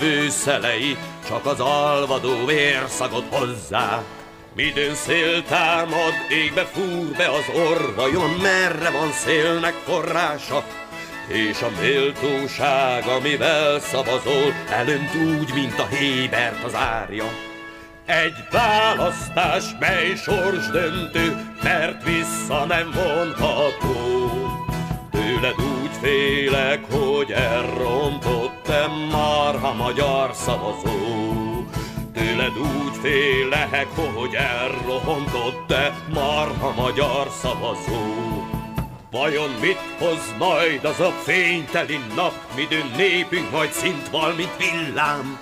Jövő szelei, csak az alvadó vérszagot hozzá. Midőn szél támad, égbe fúr be az orvajon, merre van szélnek forrása, és a méltóság, amivel szavazol, elönt úgy, mint a hébert az árja. Egy választás, mely sors döntő, mert vissza nem vonható. Tőled úgy félek, hogy elrontottam marha magyar szavazó. Tőled úgy félek, hogy elrohontott te marha magyar szavazó. Vajon mit hoz majd az a fényteli nap, midőn népünk majd szint val, mint villám?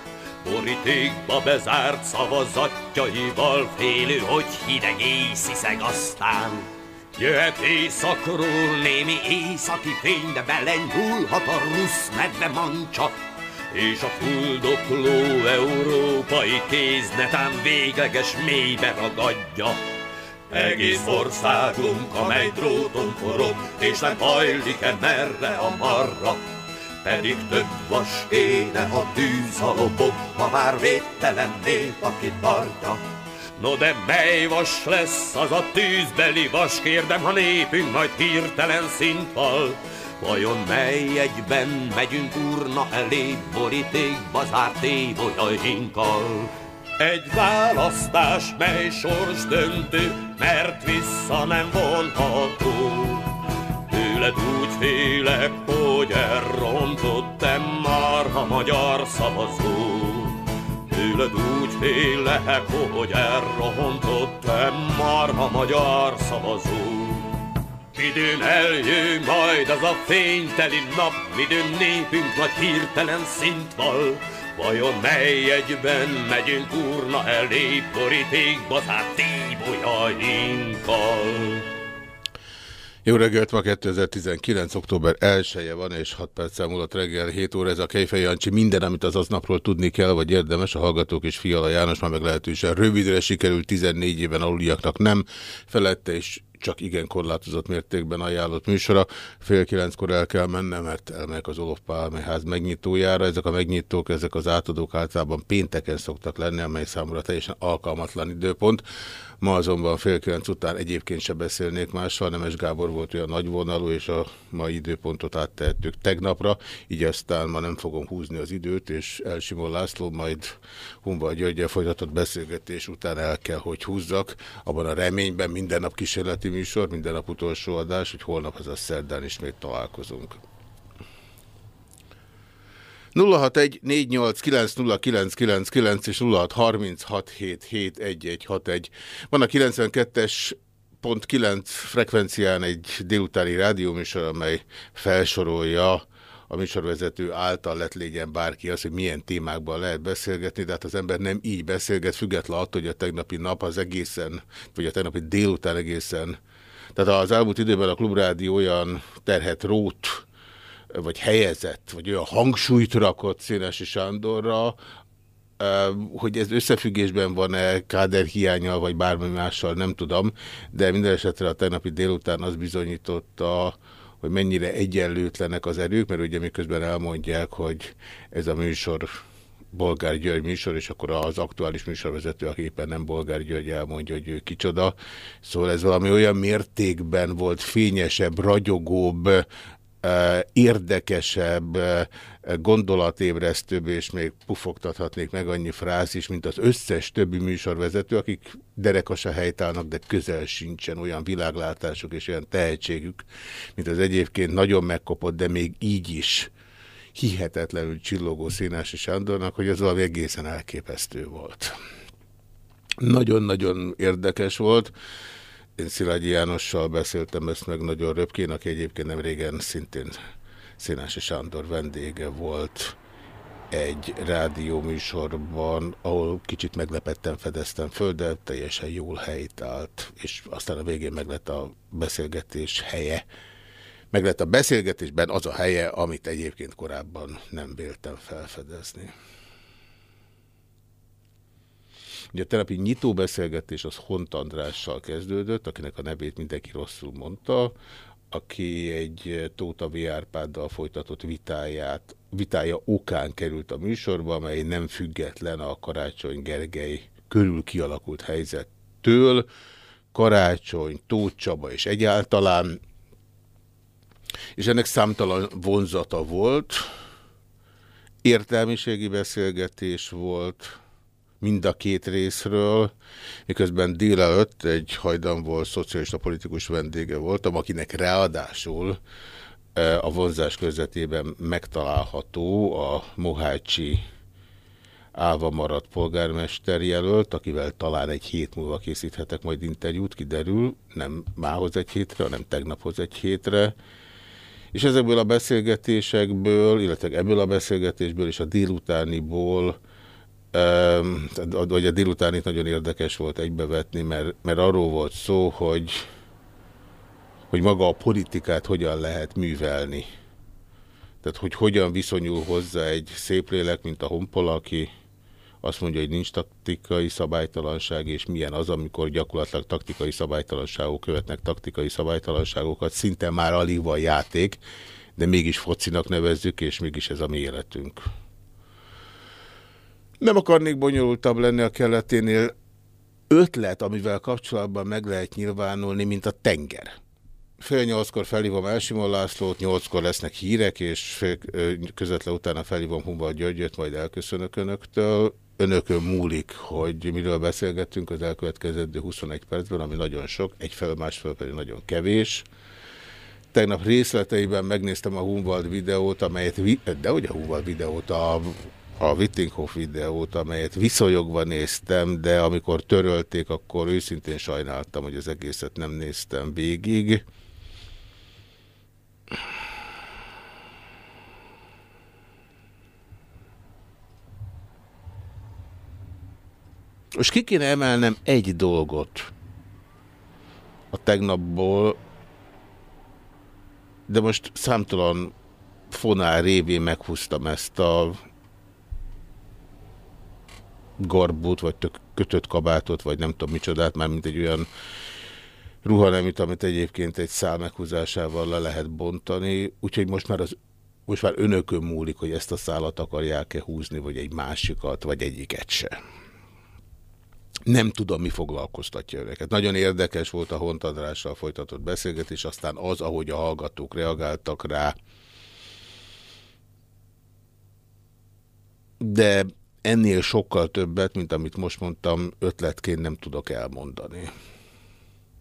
Borítékba bezárt szavazatjaival félő, hogy hideg észiszeg aztán. Jöhet éjszakról némi északi fény, de belenyúlhat a rusz medve mancsa, és a fuldokló európai kéz netán végleges mélybe ragadja. Egész országunk, amely dróton forog, és nem hajlik-e merre a marra, pedig több vas kéne, ha tűz a lobog, ha már védtelen nép, aki tartja. No de mely vas lesz az a tűzbeli vas, kérdem, ha népünk majd hirtelen szintval. Vajon mely egyben megyünk urna elé, borítékba zárt évolyainkkal? Egy választás, mely sors döntő, mert vissza nem vonható. Tőled úgy félek, hogy elrontottam már a magyar szavazó. Tőled úgy félek, hogy elrontottam már a magyar szavazó. Midőn eljön majd az a fényteli nap, midőn népünk nagy hirtelen szint val. Vajon mely egyben megyünk urna elé, borítékba zárt tíbolyainkkal? Jó reggelt, ma 2019. október 1-e van, és 6 perc múlott reggel 7 óra. Ez a Kejfej Jancsi. Minden, amit az aznapról tudni kell, vagy érdemes, a hallgatók és Fiala János már meglehetősen rövidre sikerült, 14 éven aluliaknak nem felette, és csak igen korlátozott mértékben ajánlott műsora. Fél kilenckor el kell mennem, mert elmegyek az Olof ház megnyitójára. Ezek a megnyitók, ezek az átadók általában pénteken szoktak lenni, amely számomra teljesen alkalmatlan időpont. Ma azonban fél kilenc után egyébként se beszélnék mással, Nemes Gábor volt olyan nagyvonalú, és a mai időpontot áttehettük tegnapra, így aztán ma nem fogom húzni az időt, és Elsimon László majd Humba Györgyel folytatott beszélgetés után el kell, hogy húzzak, abban a reményben minden nap kísérleti műsor, minden nap utolsó adás, hogy holnap az a szerdán ismét találkozunk. 061 489 és 0636771161. Van a 92-es pont 9 frekvencián egy délutáni rádióműsor, amely felsorolja a műsorvezető által lett légyen bárki az, hogy milyen témákban lehet beszélgetni, de hát az ember nem így beszélget, független attól, hogy a tegnapi nap az egészen, vagy a tegnapi délután egészen. Tehát az elmúlt időben a Klubrádió olyan terhet rót, vagy helyezett, vagy olyan hangsúlyt rakott Szénesi Sándorra, hogy ez összefüggésben van-e káder hiányal, vagy bármi mással, nem tudom, de minden esetre a tegnapi délután az bizonyította, hogy mennyire egyenlőtlenek az erők, mert ugye miközben elmondják, hogy ez a műsor Bolgár György műsor, és akkor az aktuális műsorvezető, aki éppen nem Bolgár György elmondja, hogy ő kicsoda. Szóval ez valami olyan mértékben volt fényesebb, ragyogóbb, érdekesebb, gondolatébresztőbb, és még pufogtathatnék meg annyi frázis, mint az összes többi műsorvezető, akik derekasa helytállnak, de közel sincsen olyan világlátásuk és olyan tehetségük, mint az egyébként nagyon megkopott, de még így is hihetetlenül csillogó Színási Sándornak, hogy ez valami egészen elképesztő volt. Nagyon-nagyon érdekes volt. Én Szilágyi Jánossal beszéltem ezt meg nagyon röpkén, aki egyébként nem régen szintén Színási Sándor vendége volt. egy rádióműsorban, ahol kicsit meglepettem, fedeztem föl, de teljesen jól helyt állt, és aztán a végén meg lett a beszélgetés helye. Meg lett a beszélgetésben az a helye, amit egyébként korábban nem véltem felfedezni. Ugye a terapi nyitó beszélgetés az Hont Andrással kezdődött, akinek a nevét mindenki rosszul mondta, aki egy Tóta V. Árpáddal folytatott vitáját, vitája okán került a műsorba, amely nem független a Karácsony Gergely körül kialakult helyzettől. Karácsony, Tóth Csaba és egyáltalán, és ennek számtalan vonzata volt, értelmiségi beszélgetés volt, mind a két részről, miközben délelőtt egy hajdan volt szocialista politikus vendége voltam, akinek ráadásul e, a vonzás közvetében megtalálható a Mohácsi állva maradt polgármester jelölt, akivel talán egy hét múlva készíthetek majd interjút, kiderül, nem mához egy hétre, hanem tegnaphoz egy hétre, és ezekből a beszélgetésekből, illetve ebből a beszélgetésből és a délutániból vagy a délután itt nagyon érdekes volt egybevetni, mert, mert arról volt szó, hogy, hogy maga a politikát hogyan lehet művelni. Tehát, hogy hogyan viszonyul hozzá egy szép lélek, mint a Honpola, aki azt mondja, hogy nincs taktikai szabálytalanság, és milyen az, amikor gyakorlatilag taktikai szabálytalanságok követnek taktikai szabálytalanságokat, szinte már alig van játék, de mégis focinak nevezzük, és mégis ez a mi életünk. Nem akarnék bonyolultabb lenni a keleténél. Ötlet, amivel kapcsolatban meg lehet nyilvánulni, mint a tenger. Fél nyolckor felhívom Elsimon Lászlót, nyolckor lesznek hírek, és közvetlen utána felhívom Humba Györgyöt, majd elköszönök önöktől. Önökön múlik, hogy miről beszélgettünk az elkövetkező 21 percben, ami nagyon sok, egyfelől másfelől pedig nagyon kevés. Tegnap részleteiben megnéztem a Humboldt videót, amelyet, de ugye a Humboldt videót, a a Wittinghoff videót, amelyet viszonyogva néztem, de amikor törölték, akkor őszintén sajnáltam, hogy az egészet nem néztem végig. Most ki kéne emelnem egy dolgot a tegnapból, de most számtalan fonál révén meghúztam ezt a garbút, vagy tök kötött kabátot, vagy nem tudom micsodát, már mint egy olyan ruhaneműt, amit egyébként egy szál meghúzásával le lehet bontani, úgyhogy most már az most már önökön múlik, hogy ezt a szálat akarják-e húzni, vagy egy másikat, vagy egyiket se. Nem tudom, mi foglalkoztatja önöket. Nagyon érdekes volt a Hontadrással folytatott beszélgetés, aztán az, ahogy a hallgatók reagáltak rá. De ennél sokkal többet, mint amit most mondtam, ötletként nem tudok elmondani.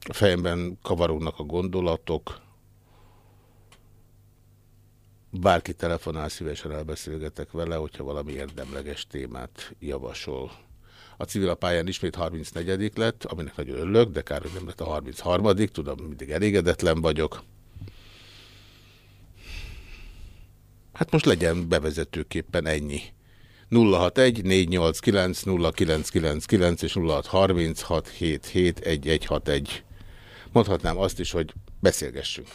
A fejemben kavarognak a gondolatok. Bárki telefonál, szívesen elbeszélgetek vele, hogyha valami érdemleges témát javasol. A civil a pályán ismét 34 lett, aminek nagyon örülök, de kár, hogy nem lett a 33 tudom, mindig elégedetlen vagyok. Hát most legyen bevezetőképpen ennyi. 061 489 és 0636771161. Mondhatnám azt is, hogy beszélgessünk.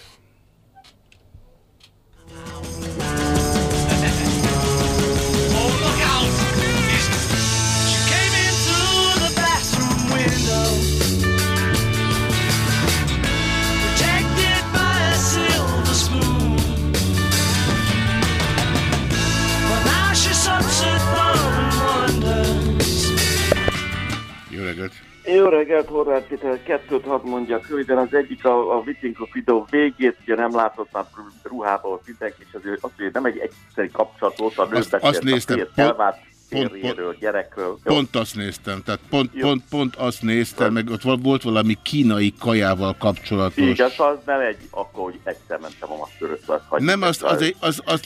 Jó reggelt, Horváth Péter, kettőt hadd mondjak röviden. Az egyik a, a Vitinko videó végét, ugye nem látott már ruhából mindenki, és azért az, hogy nem egy egyszerű kapcsolat volt, a nő azt, azt néztem, pont, férjéről, gyerekről. Pont azt néztem, tehát pont, pont, pont azt néztem, meg ott volt valami kínai kajával kapcsolatos. Igen, az nem egy, akkor, hogy egyszer mentem a masszöröt. Nem, azt, az, az, az, az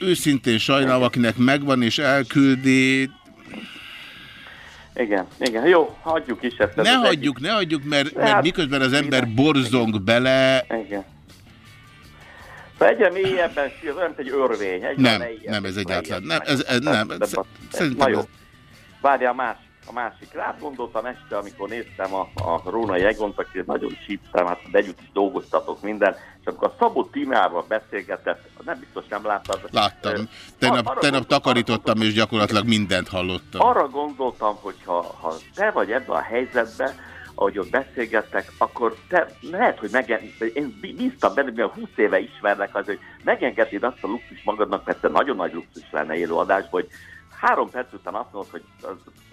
őszintén sajnálom, akinek megvan és elküldi, igen, igen. Jó, hagyjuk is ezt. Ne hagyjuk, ne hagyjuk, mert, mert hát, miközben az ember borzong bele... Igen. Egyre mélyebben sír, mint egy örvény. Egyre Nem, nem, ez egyáltalán. Nem, ez, ez nem. De- Ez, szerintem Na jó. Várjál, más, a másik. Rád gondoltam este, amikor néztem a, a Rónai Egont, aki nagyon sípszem, hát együtt is dolgoztatok minden, és akkor a Szabó Tímával beszélgetett, nem biztos nem láttad. láttam. Tegnap, arra tegnap takarítottam, és gyakorlatilag mindent hallottam. Arra gondoltam, hogy ha, ha te vagy ebben a helyzetben, ahogy ott beszélgettek, akkor te lehet, hogy megen... én bí- bíztam benne, mivel 20 éve ismerlek, az, hogy megengednéd azt a luxus magadnak, mert te nagyon nagy luxus lenne élő adásban, hogy három perc után azt mondod, hogy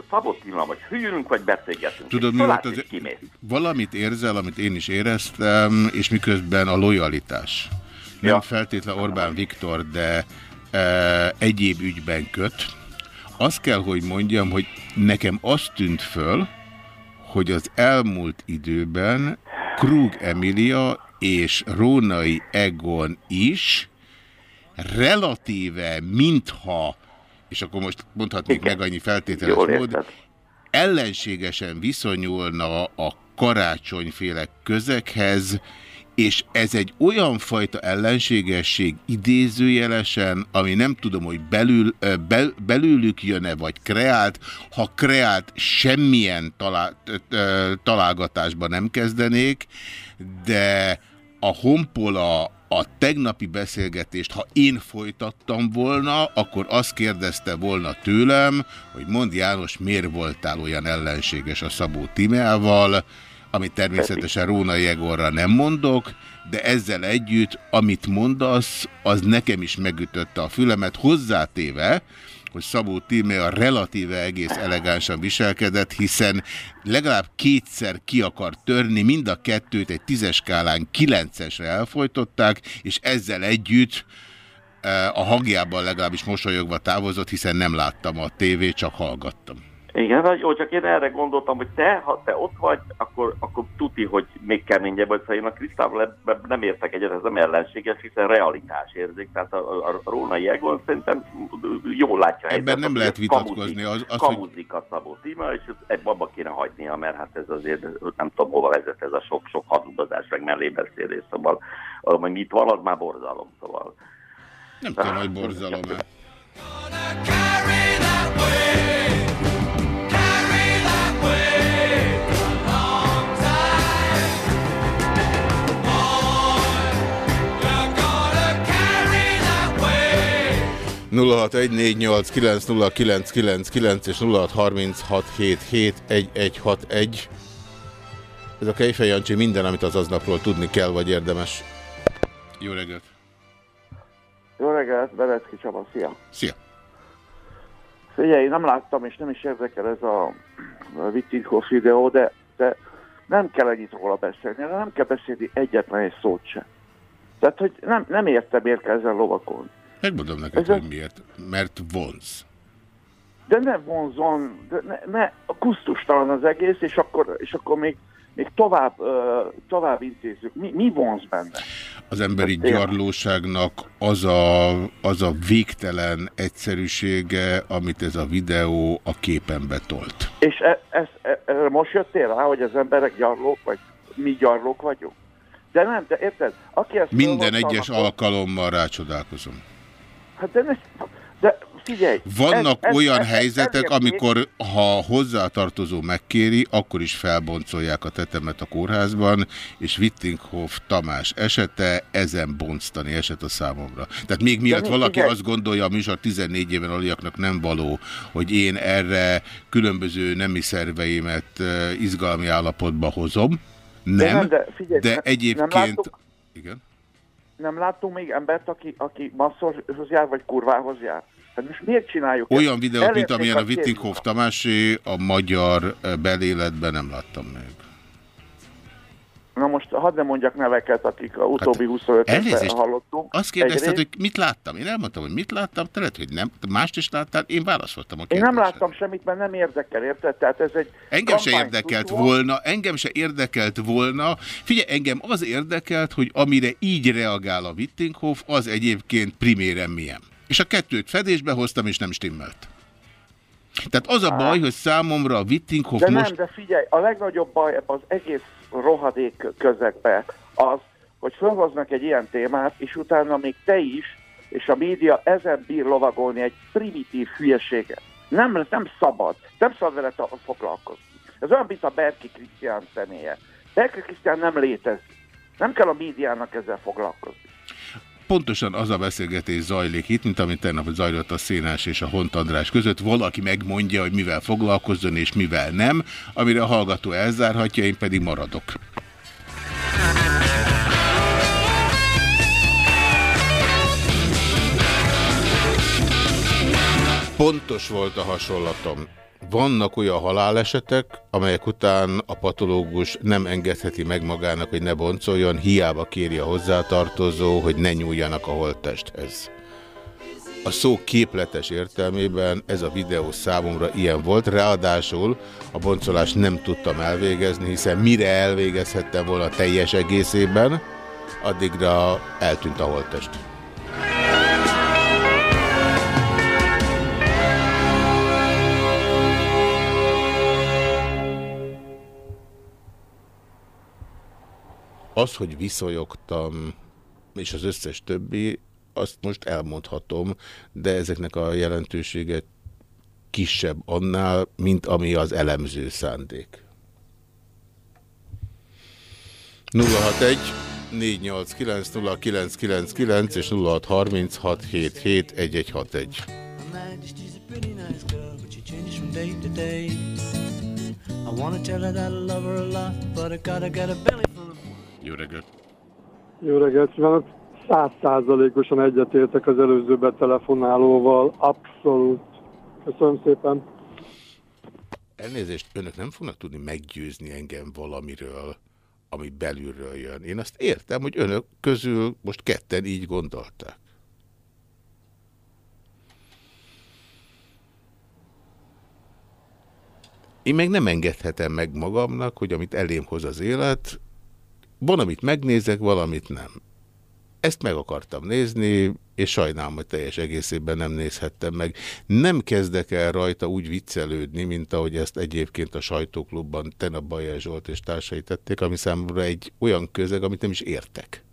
Szabó Tilla, vagy hűlünk, vagy beszélgetünk. Tudod, mi volt az... kimész. Valamit érzel, amit én is éreztem, és miközben a lojalitás. Nem Ja. feltétlen Orbán Viktor, de e, egyéb ügyben köt. Azt kell, hogy mondjam, hogy nekem azt tűnt föl, hogy az elmúlt időben Krug Emilia és Rónai Egon is relatíve, mintha, és akkor most mondhatnék Igen. meg annyi feltételes Jól mód, érted. ellenségesen viszonyulna a karácsonyféle közekhez, és ez egy olyan fajta ellenségesség idézőjelesen, ami nem tudom, hogy belül, bel, belőlük jön-e, vagy kreált, ha kreált, semmilyen talál, találgatásba nem kezdenék, de a honpola a tegnapi beszélgetést, ha én folytattam volna, akkor azt kérdezte volna tőlem, hogy mond János, miért voltál olyan ellenséges a Szabó Timeával, amit természetesen Róna Jegorra nem mondok, de ezzel együtt, amit mondasz, az nekem is megütötte a fülemet, hozzátéve, hogy Szabó a relatíve egész elegánsan viselkedett, hiszen legalább kétszer ki akar törni, mind a kettőt egy tízes skálán kilencesre elfolytották, és ezzel együtt eh, a hagjában legalábbis mosolyogva távozott, hiszen nem láttam a tévét, csak hallgattam. Igen, vagy jó, csak én erre gondoltam, hogy te, ha te ott vagy, akkor, akkor tuti, hogy még keményebb vagy, szóval én a Krisztával nem értek egyet, ez nem ellenséges, hiszen realitás érzik, tehát a, a, a Rónai Egon szerintem jól látja. Ebben helyzetet, nem hogy lehet vitatkozni, az- az, hogy- kamuzik a Szabó Tíma, és egy abba kéne hagynia, mert hát ez azért nem tudom, hova vezet ez a sok-sok hazudozás, meg mellébeszélés, szóval hogy mit van, az már borzalom, szóval. Nem tudom, hogy borzalom-e. És 0636771161. Ez a Kejfej Jancsi minden, amit az aznapról tudni kell, vagy érdemes. Jó reggelt! Jó reggelt, Berecki Csaba, szia! Szia! Figyelj, nem láttam, és nem is érdekel ez a Vittinkhoff videó, de, de nem kell ennyit róla beszélni, de nem kell beszélni egyetlen egy szót sem. Tehát, hogy nem, nem értem, miért kell ezzel lovakolni. Megmondom neked, Ez a- hogy miért. Mert vonz. De ne vonzon, de ne, ne kusztustalan az egész, és akkor, és akkor még, még tovább, ö, tovább intézzük. Mi, mi vonz benne? Az emberi Hát, gyarlóságnak az a, az a végtelen egyszerűsége, amit ez a videó a képen betolt. És e, ez, e, erre most jöttél rá, hogy az emberek gyarlók, vagy mi gyarlók vagyunk? De nem, de érted? Aki ezt Minden egyes akkor- alkalommal rácsodálkozom. Hát de, ne, de figyelj! Vannak ez- ez- olyan ez- ez helyzetek, elérték- amikor ha hozzátartozó megkéri, akkor is felboncolják a tetemet a kórházban, és Wittinghoff Tamás esete ezen bonctani eset a számomra. Tehát még miatt mi- valaki figyelj. azt gondolja, a műsor 14 éven aliaknak nem való, hogy én erre különböző nemi szerveimet izgalmi állapotba hozom. De Nem, nem, de figyelj, de nem- egyébként... nem láttuk- Igen. Nem láttunk még embert, aki, aki masszorhoz jár, vagy kurvához jár? Hát most miért csináljuk Olyan ezt? videót, mint Elérték amilyen a. Wittinghoff Tamásé, a magyar beléletben nem láttam még. Na most hadd ne mondjak neveket, akik a utóbbi 25 évben Hát, Elnézést, hallottunk. azt kérdezted, Egyrészt- hogy mit láttam. Én elmondtam, hogy mit láttam, te lehet, hogy nem. Mást is láttál, én válaszoltam a Én kérdésre. nem láttam semmit, mert nem érdekel, érted? Tehát ez egy Engem se érdekelt tudó. volna, engem se érdekelt volna. Figyelj, engem az érdekelt, hogy amire így reagál a Wittinghoff, az egyébként priméren milyen. És a kettőt fedésbe hoztam, és nem stimmelt. Tehát az a baj, hogy számomra a Wittinghoff De most... nem, de figyelj, a legnagyobb baj ebben az egész rohadék közegben az, hogy felhoznak egy ilyen témát, és utána még te is, és a média ezen bír lovagolni egy primitív hülyeséget. Nem, nem szabad, nem szabad vele foglalkozni. Ez olyan, mint a Berki Krisztián személye. Berki Krisztián nem létezik. Nem kell a médiának ezzel foglalkozni. Pontosan az a beszélgetés zajlik itt, mint amit tegnap zajlott a Szénás és a Hont András között. Valaki megmondja, hogy mivel foglalkozzon és mivel nem, amire a hallgató elzárhatja, én pedig maradok. Pontos volt a hasonlatom. Vannak olyan halálesetek, amelyek után a patológus nem engedheti meg magának, hogy ne boncoljon, hiába kéri a hozzátartozó, hogy ne nyúljanak a holttesthez. A szó képletes értelmében ez a videó számomra ilyen volt, ráadásul a boncolást nem tudtam elvégezni, hiszen mire elvégezhettem volna teljes egészében, addigra eltűnt a holttest. Az, hogy viszonyogtam, és az összes többi, azt most elmondhatom, de ezeknek a jelentősége kisebb annál, mint ami az elemző szándék. 061 489 0999 és 0636 77 1161. I wanna tell her that I love her a lot, but I gotta get a belly jó reggelt! Jó reggelt kívánok! Százszázalékosan egyetértek az előző betelefonálóval. Abszolút. Köszönöm szépen. Elnézést, önök nem fognak tudni meggyőzni engem valamiről, ami belülről jön. Én azt értem, hogy önök közül most ketten így gondolták. Én meg nem engedhetem meg magamnak, hogy amit elém hoz az élet, van, amit megnézek, valamit nem. Ezt meg akartam nézni, és sajnálom, hogy teljes egészében nem nézhettem meg. Nem kezdek el rajta úgy viccelődni, mint ahogy ezt egyébként a sajtóklubban Tenab Bajer Zsolt és társai tették, ami számomra egy olyan közeg, amit nem is értek.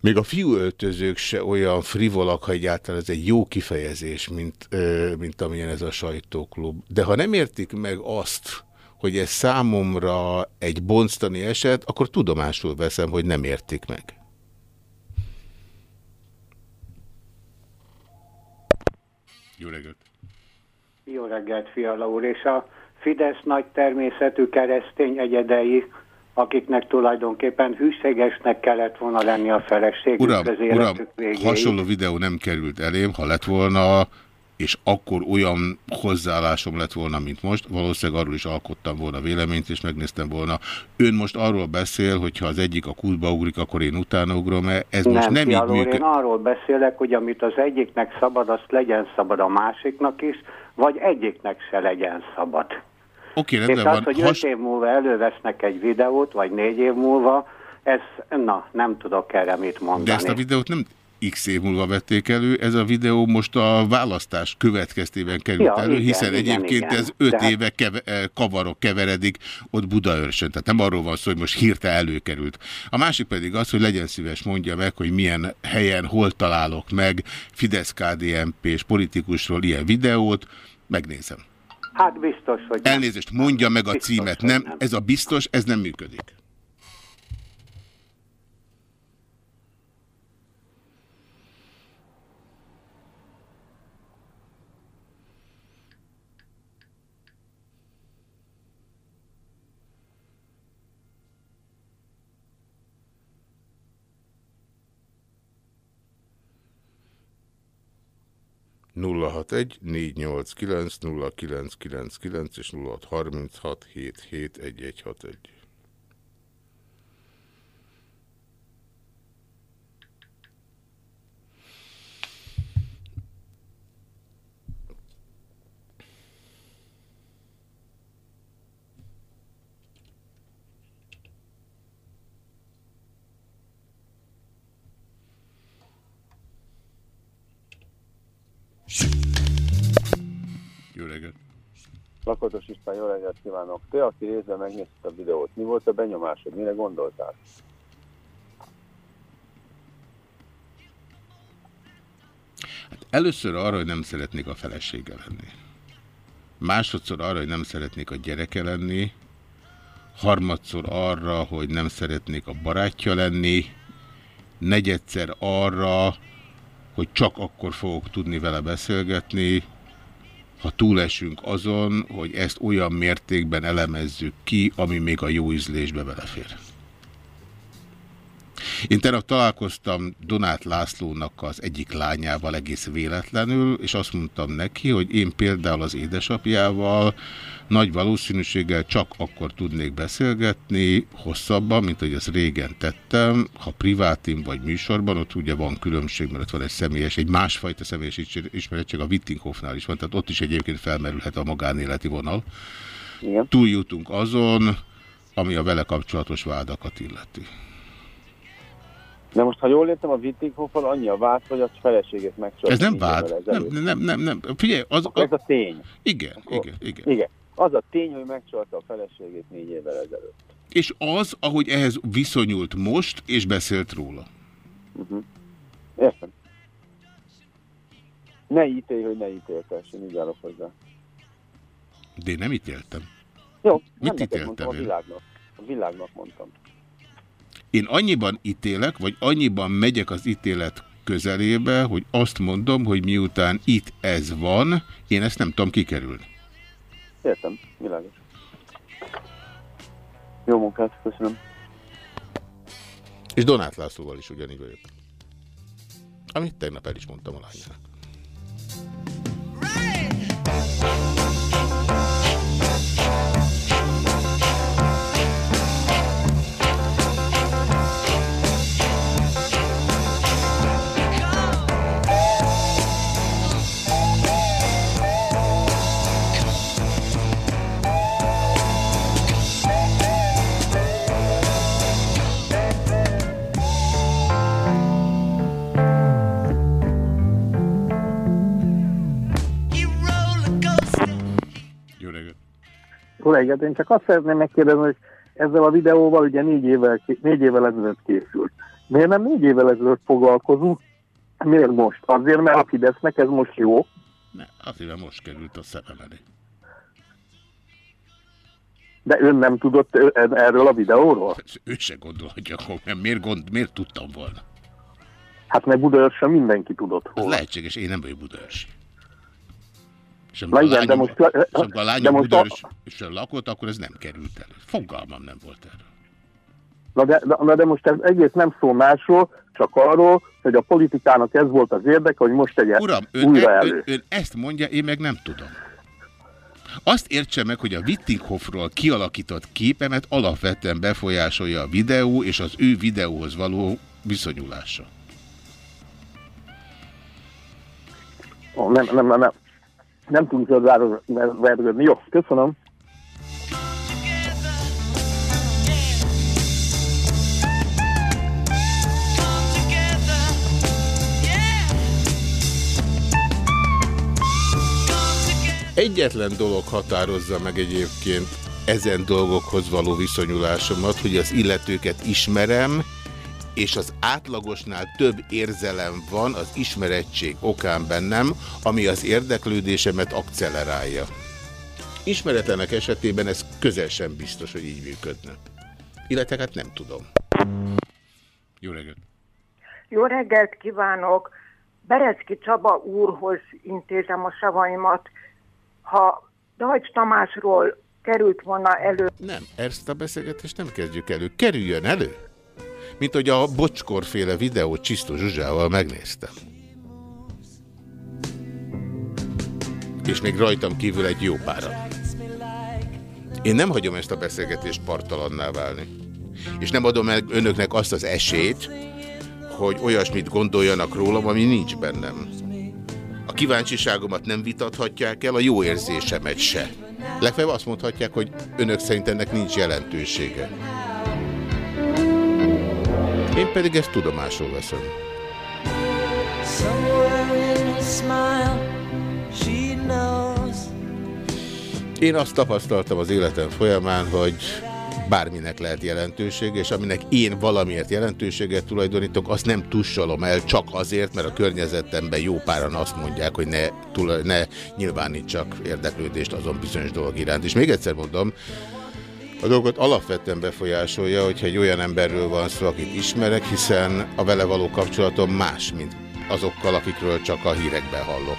Még a fiúöltözők se olyan frivolak, ha egyáltalán ez egy jó kifejezés, mint, mint amilyen ez a sajtóklub. De ha nem értik meg azt, hogy ez számomra egy bonctani eset, akkor tudomásul veszem, hogy nem értik meg. Jó reggelt! Jó reggelt, Fiala úr! És a Fidesz nagy természetű keresztény egyedei, akiknek tulajdonképpen hűségesnek kellett volna lenni a feleségük uram, uram, hasonló videó nem került elém, ha lett volna, és akkor olyan hozzáállásom lett volna, mint most, valószínűleg arról is alkottam volna véleményt, és megnéztem volna. Ön most arról beszél, hogy ha az egyik a kútba ugrik, akkor én utána ugrom -e. Ez nem, most nem így működik. Én arról beszélek, hogy amit az egyiknek szabad, azt legyen szabad a másiknak is, vagy egyiknek se legyen szabad. Oké, okay, az, van. hogy Has... öt év múlva elővesznek egy videót, vagy négy év múlva, ez, na, nem tudok erre mit mondani. De ezt a videót nem x év múlva vették elő, ez a videó most a választás következtében került ja, elő, hiszen igen, egyébként igen, ez öt de... éve keve, eh, kavarok keveredik ott Budaörsön, tehát nem arról van szó, hogy most hirte előkerült. A másik pedig az, hogy legyen szíves mondja meg, hogy milyen helyen, hol találok meg Fidesz-KDNP és politikusról ilyen videót, megnézem. Hát biztos, hogy Elnézést, mondja meg a biztos, címet, nem, nem, ez a biztos, ez nem működik. 061 489 0999 és 0636 771161. kívánok! Te, aki részben megnézted a videót, mi volt a benyomásod? Mire gondoltál? Hát először arra, hogy nem szeretnék a felesége lenni. Másodszor arra, hogy nem szeretnék a gyereke lenni. Harmadszor arra, hogy nem szeretnék a barátja lenni. Negyedszer arra, hogy csak akkor fogok tudni vele beszélgetni ha túlesünk azon, hogy ezt olyan mértékben elemezzük ki, ami még a jó ízlésbe belefér. Én tegnap találkoztam Donát Lászlónak az egyik lányával egész véletlenül, és azt mondtam neki, hogy én például az édesapjával nagy valószínűséggel csak akkor tudnék beszélgetni hosszabban, mint hogy ezt régen tettem, ha privátim vagy műsorban, ott ugye van különbség, mert ott van egy személyes, egy másfajta személyes ismeretség a Wittinghofnál is van, tehát ott is egyébként felmerülhet a magánéleti vonal. Igen. Túljutunk azon, ami a vele kapcsolatos vádakat illeti. De most, ha jól értem, a Wittinghoffon annyi a vád, hogy a feleségét megcsalt. Ez nem vád. Nem, nem, nem, nem. Figyelj, az... a... ez a tény. Igen, Akkor, igen, igen. Igen. Az a tény, hogy megcsalta a feleségét négy évvel ezelőtt. És az, ahogy ehhez viszonyult most, és beszélt róla. Uh -huh. Értem. Ne ítélj, hogy ne ítéltes, én így állok hozzá. De én nem ítéltem. Jó, Mit ítéltem mondtam, én? A világnak. A világnak mondtam. Én annyiban ítélek, vagy annyiban megyek az ítélet közelébe, hogy azt mondom, hogy miután itt ez van, én ezt nem tudom kikerülni. Értem, világos. Jó munkát, köszönöm. És Donát Lászlóval is ugyanígy vagyok. Amit tegnap el is mondtam a lányának. Reggelt, én csak azt szeretném megkérdezni, hogy ezzel a videóval ugye négy évvel, négy évvel ezelőtt készült. Miért nem négy évvel ezelőtt foglalkozunk? Miért most? Azért, mert a Fidesznek ez most jó? Ne, azért, mert most került a szemem elé. De ön nem tudott erről a videóról? Ő se gondolhatja, hogy miért, gond, miért tudtam volna? Hát mert Budaörsön mindenki tudott volna. Ez lehetséges, én nem vagyok Budaörs. És amikor Na igen, de most, a lányom Budaörsön lakott, akkor ez nem került elő. Fogalmam nem volt erről. Na de, na de most ez egész nem szó másról, csak arról, hogy a politikának ez volt az érdeke, hogy most tegye Uram, ön, újra e- elő. Ön, ön ezt mondja, én meg nem tudom. Azt értse meg, hogy a Wittinghoffról kialakított képemet alapvetően befolyásolja a videó és az ő videóhoz való viszonyulása. Oh, nem, nem, nem, nem nem tudunk zöld vergődni. Jó, köszönöm. Egyetlen dolog határozza meg egyébként ezen dolgokhoz való viszonyulásomat, hogy az illetőket ismerem, és az átlagosnál több érzelem van az ismerettség okán bennem, ami az érdeklődésemet akcelerálja. Ismeretlenek esetében ez közel sem biztos, hogy így működne. Illetve hát nem tudom. Jó reggelt! Jó reggelt kívánok! Berecki Csaba úrhoz intézem a savaimat. Ha Dajcs Tamásról került volna elő... Nem, ezt a beszélgetést nem kezdjük elő. Kerüljön elő! Mint hogy a bocskorféle videót Csisztó Zsuzsával megnéztem. És még rajtam kívül egy jó pára. Én nem hagyom ezt a beszélgetést partalanná válni. És nem adom el önöknek azt az esélyt, hogy olyasmit gondoljanak rólam, ami nincs bennem. A kíváncsiságomat nem vitathatják el, a jó érzésemet se. Legfeljebb azt mondhatják, hogy önök szerint ennek nincs jelentősége. Én pedig ezt tudomásul veszem. Én azt tapasztaltam az életem folyamán, hogy bárminek lehet jelentőség, és aminek én valamiért jelentőséget tulajdonítok, azt nem tussalom el csak azért, mert a környezetemben jó páran azt mondják, hogy ne, tulaj, ne nyilvánítsak érdeklődést azon bizonyos dolog iránt. És még egyszer mondom, a dolgot alapvetően befolyásolja, hogyha egy olyan emberről van szó, akit ismerek, hiszen a vele való kapcsolatom más, mint azokkal, akikről csak a hírekben hallok.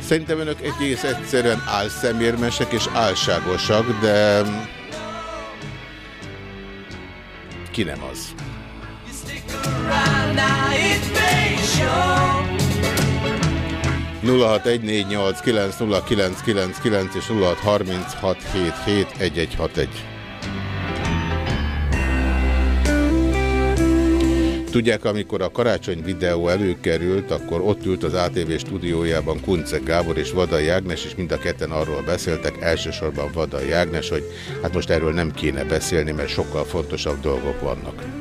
Szerintem önök egész egyszerűen álszemérmesek és álságosak, de ki nem az? 0614890999 és 0636771161. Tudják, amikor a karácsony videó előkerült, akkor ott ült az ATV stúdiójában Kunce Gábor és Vadai Ágnes, és mind a ketten arról beszéltek, elsősorban Vadai Ágnes, hogy hát most erről nem kéne beszélni, mert sokkal fontosabb dolgok vannak.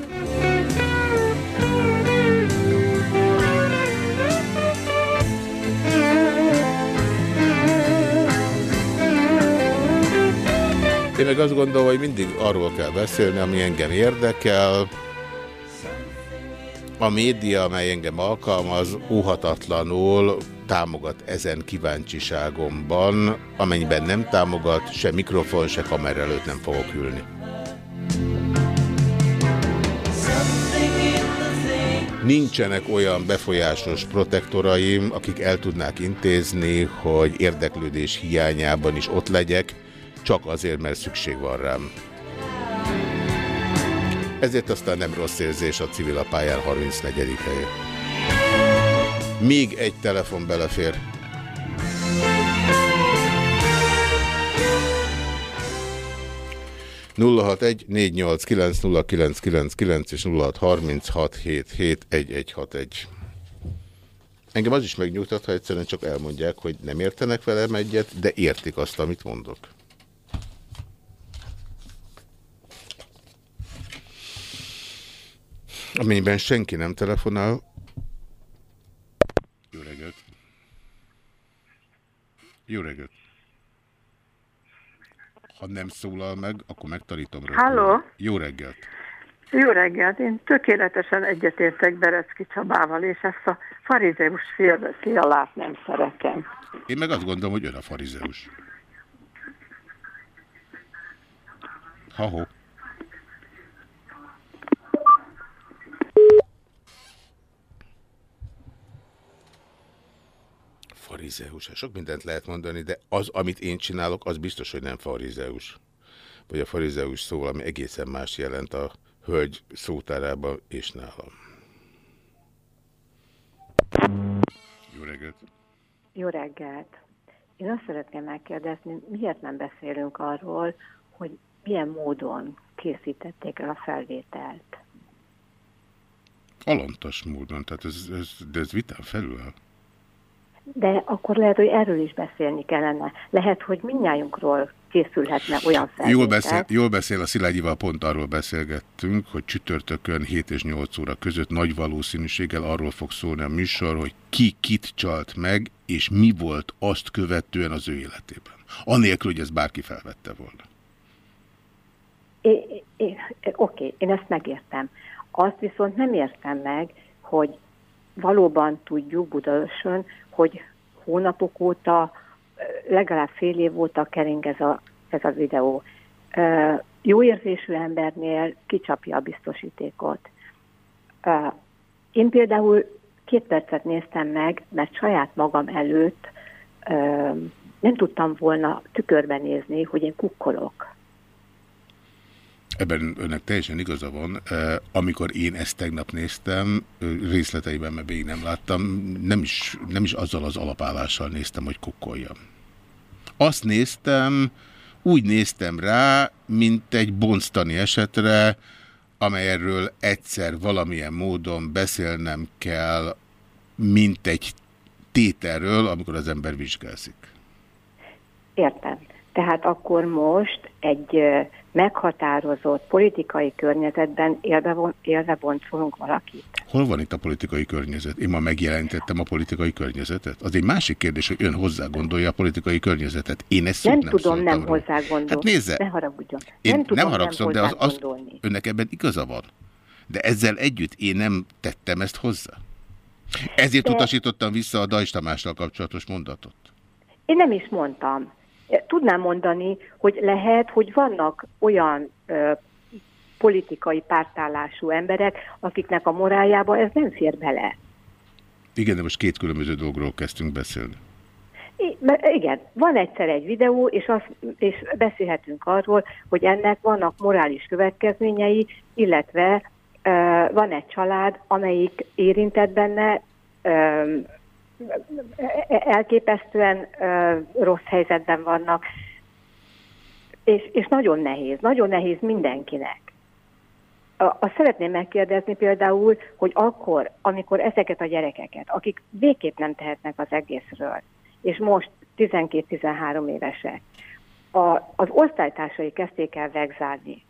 Meg azt gondolom, hogy mindig arról kell beszélni, ami engem érdekel. A média, amely engem alkalmaz, óhatatlanul támogat ezen kíváncsiságomban, amennyiben nem támogat, se mikrofon, se kamera előtt nem fogok ülni. Nincsenek olyan befolyásos protektoraim, akik el tudnák intézni, hogy érdeklődés hiányában is ott legyek, csak azért, mert szükség van rám. Ezért aztán nem rossz érzés a civil a pályán 34. helye. Még egy telefon belefér. és egy. Engem az is megnyugtat, ha egyszerűen csak elmondják, hogy nem értenek velem egyet, de értik azt, amit mondok. Amennyiben senki nem telefonál. Jó reggelt. Jó reggelt. Ha nem szólal meg, akkor megtanítom rá. Halló? Jó reggelt. Jó reggelt. Én tökéletesen egyetértek Berecki Csabával, és ezt a farizeus fialát nem szeretem. Én meg azt gondolom, hogy ön a farizeus. Ha-ho. Farizeus. Sok mindent lehet mondani, de az, amit én csinálok, az biztos, hogy nem farizeus. Vagy a farizeus szó, ami egészen más jelent a hölgy szótárában és nálam. Jó reggelt! Jó reggelt! Én azt szeretném megkérdezni, miért nem beszélünk arról, hogy milyen módon készítették el a felvételt? Alantas módon, tehát ez, ez, de ez vitán felül áll. De akkor lehet, hogy erről is beszélni kellene. Lehet, hogy minnyájunkról készülhetne olyan felvétel. Jól beszél, jól beszél a Szilágyival pont arról beszélgettünk, hogy csütörtökön 7 és 8 óra között nagy valószínűséggel arról fog szólni a műsor, hogy ki kit csalt meg, és mi volt azt követően az ő életében. Anélkül, hogy ez bárki felvette volna. Oké, én ezt megértem. Azt viszont nem értem meg, hogy valóban tudjuk Budaörsön, hogy hónapok óta, legalább fél év óta kering ez a, ez a videó. Jó érzésű embernél kicsapja a biztosítékot. Én például két percet néztem meg, mert saját magam előtt nem tudtam volna tükörben nézni, hogy én kukkolok. Ebben önnek teljesen igaza van. Amikor én ezt tegnap néztem, részleteiben, mert végig nem láttam, nem is, nem is azzal az alapállással néztem, hogy kukkoljam. Azt néztem, úgy néztem rá, mint egy bonztani esetre, amelyről egyszer valamilyen módon beszélnem kell, mint egy tételről, amikor az ember vizsgálzik. Értem. Tehát akkor most egy meghatározott politikai környezetben élve, von, élve boncolunk valakit. Hol van itt a politikai környezet? Én ma megjelentettem a politikai környezetet? Az egy másik kérdés, hogy ön hozzá gondolja a politikai környezetet. Én ezt Nem nem tudom nem hozzá gondolni. Hát nézze, ne haragudjon. Én nem tudom nem haragszom, de nem az, az hozzágondolni. önnek ebben igaza van. De ezzel együtt én nem tettem ezt hozzá. Ezért De- utasítottam vissza a Dajs Tamással kapcsolatos mondatot. Én nem is mondtam. Tudnám mondani, hogy lehet, hogy vannak olyan ö, politikai pártállású emberek, akiknek a moráljába ez nem fér bele. Igen, de most két különböző dologról kezdtünk beszélni. I- Igen, van egyszer egy videó, és, az, és beszélhetünk arról, hogy ennek vannak morális következményei, illetve ö, van egy család, amelyik érintett benne, ö, elképesztően rossz helyzetben vannak, és, és nagyon nehéz, nagyon nehéz mindenkinek. Azt szeretném megkérdezni például, hogy akkor, amikor ezeket a gyerekeket, akik végképp nem tehetnek az egészről, és most 12-13 évesek, a, az osztálytársai kezdték el vegzálni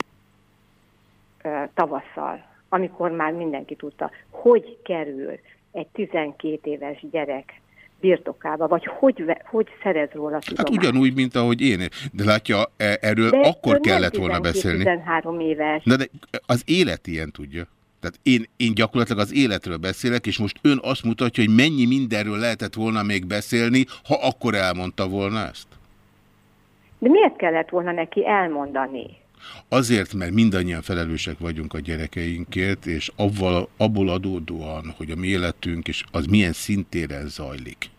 ö, tavasszal, amikor már mindenki tudta, hogy kerül egy 12 éves gyerek birtokába, vagy hogy, hogy szerez róla Hát tudomást. ugyanúgy, mint ahogy én. De látja, e- erről De akkor kellett volna beszélni. 13 éves. Na de az élet ilyen tudja. Tehát én, én gyakorlatilag az életről beszélek, és most ön azt mutatja, hogy mennyi mindenről lehetett volna még beszélni, ha akkor elmondta volna ezt. De miért kellett volna neki elmondani? Azért, mert mindannyian felelősek vagyunk a gyerekeinkért, és avval, abból adódóan, hogy a mi életünk és az milyen szintéren zajlik,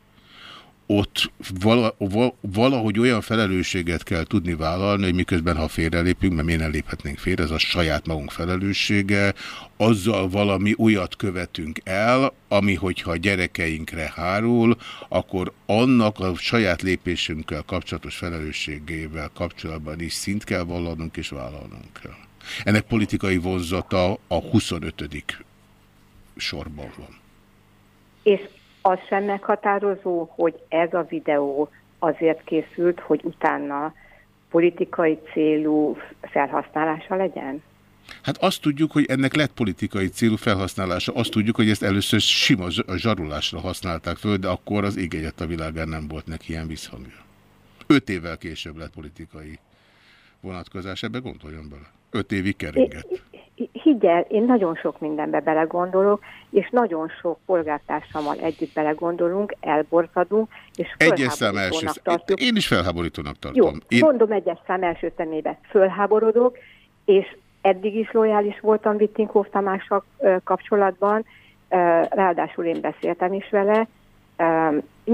ott vala, val- valahogy olyan felelősséget kell tudni vállalni, hogy miközben, ha félrelépünk, mert miért ne léphetnénk félre, ez a saját magunk felelőssége, azzal valami olyat követünk el, ami hogyha a gyerekeinkre hárul, akkor annak a saját lépésünkkel kapcsolatos felelősségével kapcsolatban is szint kell vallanunk és vállalnunk kell. Ennek politikai vonzata a 25. sorban van. És az sem meghatározó, hogy ez a videó azért készült, hogy utána politikai célú felhasználása legyen? Hát azt tudjuk, hogy ennek lett politikai célú felhasználása. Azt tudjuk, hogy ezt először sima zs- zsarulásra használták föl, de akkor az ég egyet a világán nem volt neki ilyen visszhangja. Öt évvel később lett politikai vonatkozás, ebbe gondoljon bele. Öt évig keringett. Higgyel, én nagyon sok mindenbe belegondolok, és nagyon sok polgártársammal együtt belegondolunk, elborzadunk, és Egyes szám első. tartjuk. Én is felháborítónak Jó, tartom. Én, mondom egyes szám első szemébe. Fölháborodok, és eddig is lojális voltam Wittinghoff Tamással kapcsolatban, ráadásul én beszéltem is vele.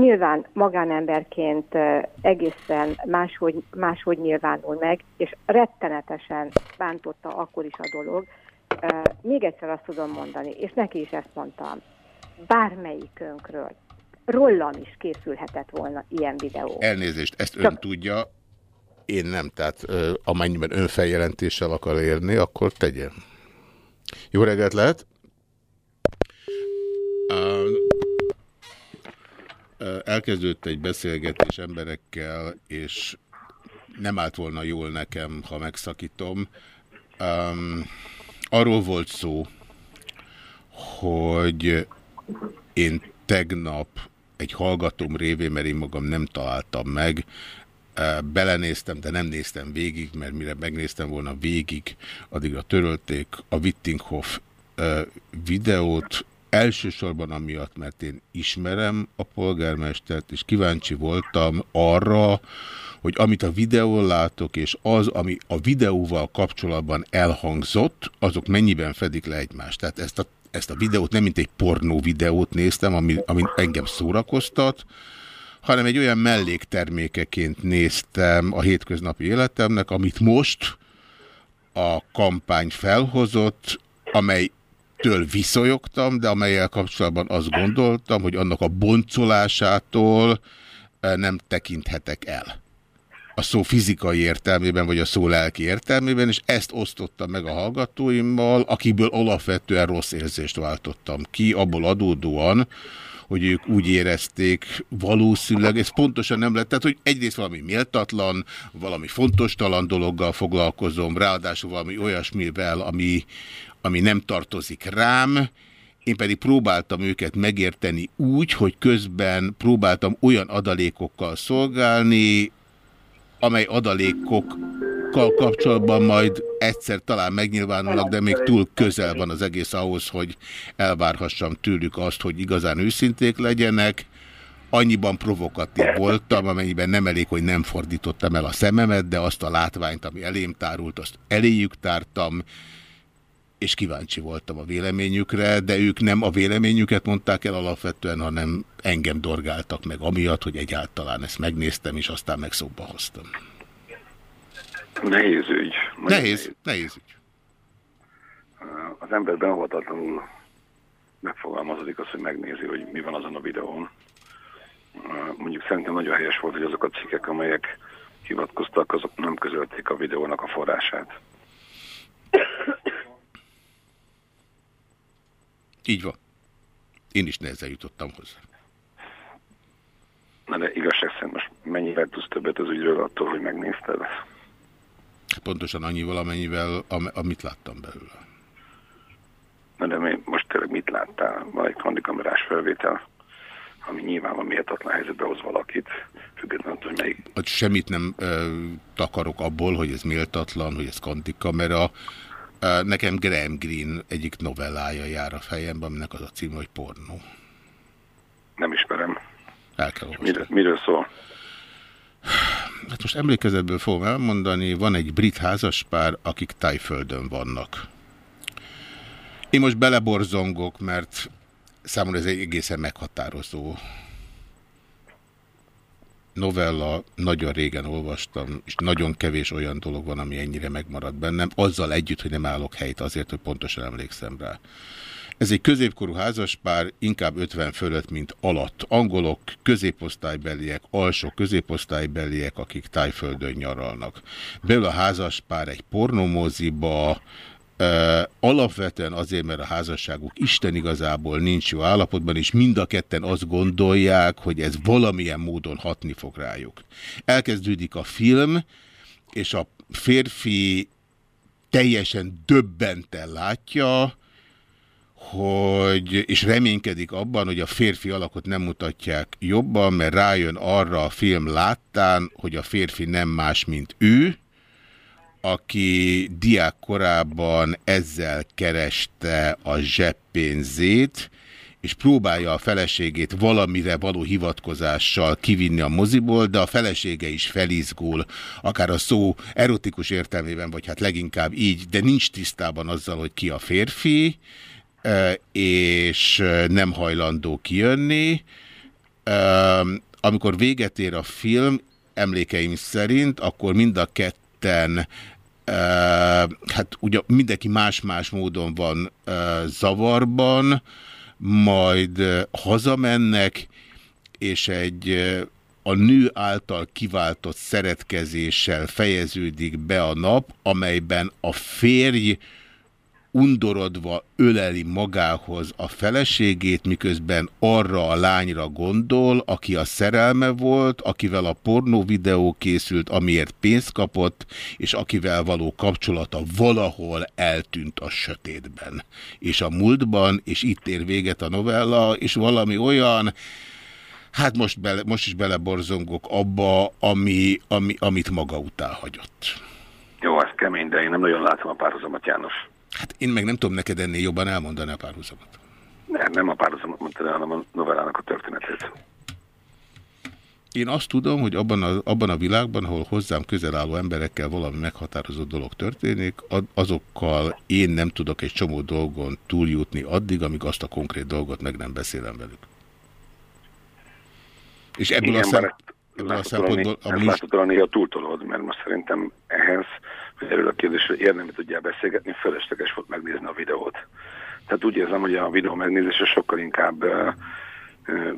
Nyilván magánemberként egészen máshogy, máshogy nyilvánul meg, és rettenetesen bántotta akkor is a dolog. Még egyszer azt tudom mondani, és neki is ezt mondtam, bármelyikünkről, rólam is készülhetett volna ilyen videó. elnézést, ezt ön Csak- tudja, én nem. Tehát amennyiben ön feljelentéssel akar érni, akkor tegyen. Jó reggelt lehet! Ö, ö, Elkezdődött egy beszélgetés emberekkel, és nem állt volna jól nekem, ha megszakítom. Um, arról volt szó, hogy én tegnap egy hallgatóm révén, mert én magam nem találtam meg, eh, belenéztem, de nem néztem végig, mert mire megnéztem volna végig, addigra törölték a Wittinghoff eh, videót, elsősorban amiatt, mert én ismerem a polgármestert, és kíváncsi voltam arra, hogy amit a videón látok, és az, ami a videóval kapcsolatban elhangzott, azok mennyiben fedik le egymást. Tehát ezt a, ezt a videót nem mint egy pornó videót néztem, ami, ami engem szórakoztat, hanem egy olyan melléktermékeként néztem a hétköznapi életemnek, amit most a kampány felhozott, amely től viszonyogtam, de amelyel kapcsolatban azt gondoltam, hogy annak a boncolásától eh, nem tekinthetek el. A szó fizikai értelmében, vagy a szó lelki értelmében, és ezt osztottam meg a hallgatóimmal, akiből alapvetően rossz érzést váltottam ki, abból adódóan, hogy ők úgy érezték valószínűleg, ez pontosan nem lett, tehát hogy egyrészt valami méltatlan, valami fontos talan dologgal foglalkozom, ráadásul valami olyasmivel, ami, ami nem tartozik rám, én pedig próbáltam őket megérteni úgy, hogy közben próbáltam olyan adalékokkal szolgálni, amely adalékokkal kapcsolatban majd egyszer talán megnyilvánulnak, de még túl közel van az egész ahhoz, hogy elvárhassam tőlük azt, hogy igazán őszinték legyenek. Annyiban provokatív voltam, amennyiben nem elég, hogy nem fordítottam el a szememet, de azt a látványt, ami elém tárult, azt eléjük tártam, és kíváncsi voltam a véleményükre, de ők nem a véleményüket mondták el alapvetően, hanem engem dorgáltak meg amiatt, hogy egyáltalán ezt megnéztem, és aztán meg szóba hoztam. Nehéz ügy. Nehéz, nehéz ügy. Az emberben óvatatlanul megfogalmazódik az, hogy megnézi, hogy mi van azon a videón. Mondjuk szerintem nagyon helyes volt, hogy azok a cikkek, amelyek hivatkoztak, azok nem közölték a videónak a forrását. Így van. Én is nehezen jutottam hozzá. Na de igazság szerint most mennyivel tudsz többet az ügyről attól, hogy megnézted? Pontosan annyival, amennyivel, am amit láttam belőle. Na de mi, most tényleg mit láttál? Van egy kandikamerás felvétel, ami nyilván van méltatlan helyzetbe hoz valakit, függetlenül, hogy melyik... Semmit nem ö, takarok abból, hogy ez méltatlan, hogy ez kandikamera, Nekem Graham Greene egyik novellája jár a fejemben, aminek az a cím, hogy pornó. Nem ismerem. El kell miről, miről szól? Hát most emlékezetből fogom elmondani, van egy brit házaspár, akik tájföldön vannak. Én most beleborzongok, mert számomra ez egy egészen meghatározó novella, nagyon régen olvastam, és nagyon kevés olyan dolog van, ami ennyire megmaradt bennem, azzal együtt, hogy nem állok helyt azért, hogy pontosan emlékszem rá. Ez egy középkorú házaspár, inkább 50 fölött, mint alatt. Angolok, középosztálybeliek, alsó középosztálybeliek, akik tájföldön nyaralnak. Belül a házaspár egy pornomoziba, alapvetően azért, mert a házasságuk Isten igazából nincs jó állapotban, és mind a ketten azt gondolják, hogy ez valamilyen módon hatni fog rájuk. Elkezdődik a film, és a férfi teljesen döbbenten látja, hogy, és reménykedik abban, hogy a férfi alakot nem mutatják jobban, mert rájön arra a film láttán, hogy a férfi nem más, mint ő, aki diák korában ezzel kereste a zseppénzét, és próbálja a feleségét valamire való hivatkozással kivinni a moziból, de a felesége is felizgul, akár a szó erotikus értelmében, vagy hát leginkább így, de nincs tisztában azzal, hogy ki a férfi, és nem hajlandó kijönni. Amikor véget ér a film, emlékeim szerint, akkor mind a ketten hát ugye mindenki más-más módon van zavarban, majd hazamennek, és egy a nő által kiváltott szeretkezéssel fejeződik be a nap, amelyben a férj undorodva öleli magához a feleségét, miközben arra a lányra gondol, aki a szerelme volt, akivel a pornó videó készült, amiért pénzt kapott, és akivel való kapcsolata valahol eltűnt a sötétben. És a múltban, és itt ér véget a novella, és valami olyan, hát most, bele, most is beleborzongok abba, ami, ami, amit maga után hagyott. Jó, ez kemény, de én nem nagyon látom a párhuzamot, János. Hát én meg nem tudom neked ennél jobban elmondani a párhuzamot. Nem, nem a párhuzamot mondtad, hanem a novellának a történetét. Én azt tudom, hogy abban a, abban a világban, ahol hozzám közel álló emberekkel valami meghatározott dolog történik, azokkal én nem tudok egy csomó dolgon túljutni addig, amíg azt a konkrét dolgot meg nem beszélem velük. És ebből Igen, a, szem, ebből a szempontból... Nem látod a, a túltolod, mert most szerintem ehhez hogy erről a kérdésről érdemi tudjál beszélgetni, felesleges volt megnézni a videót. Tehát úgy érzem, hogy a videó megnézése sokkal inkább uh,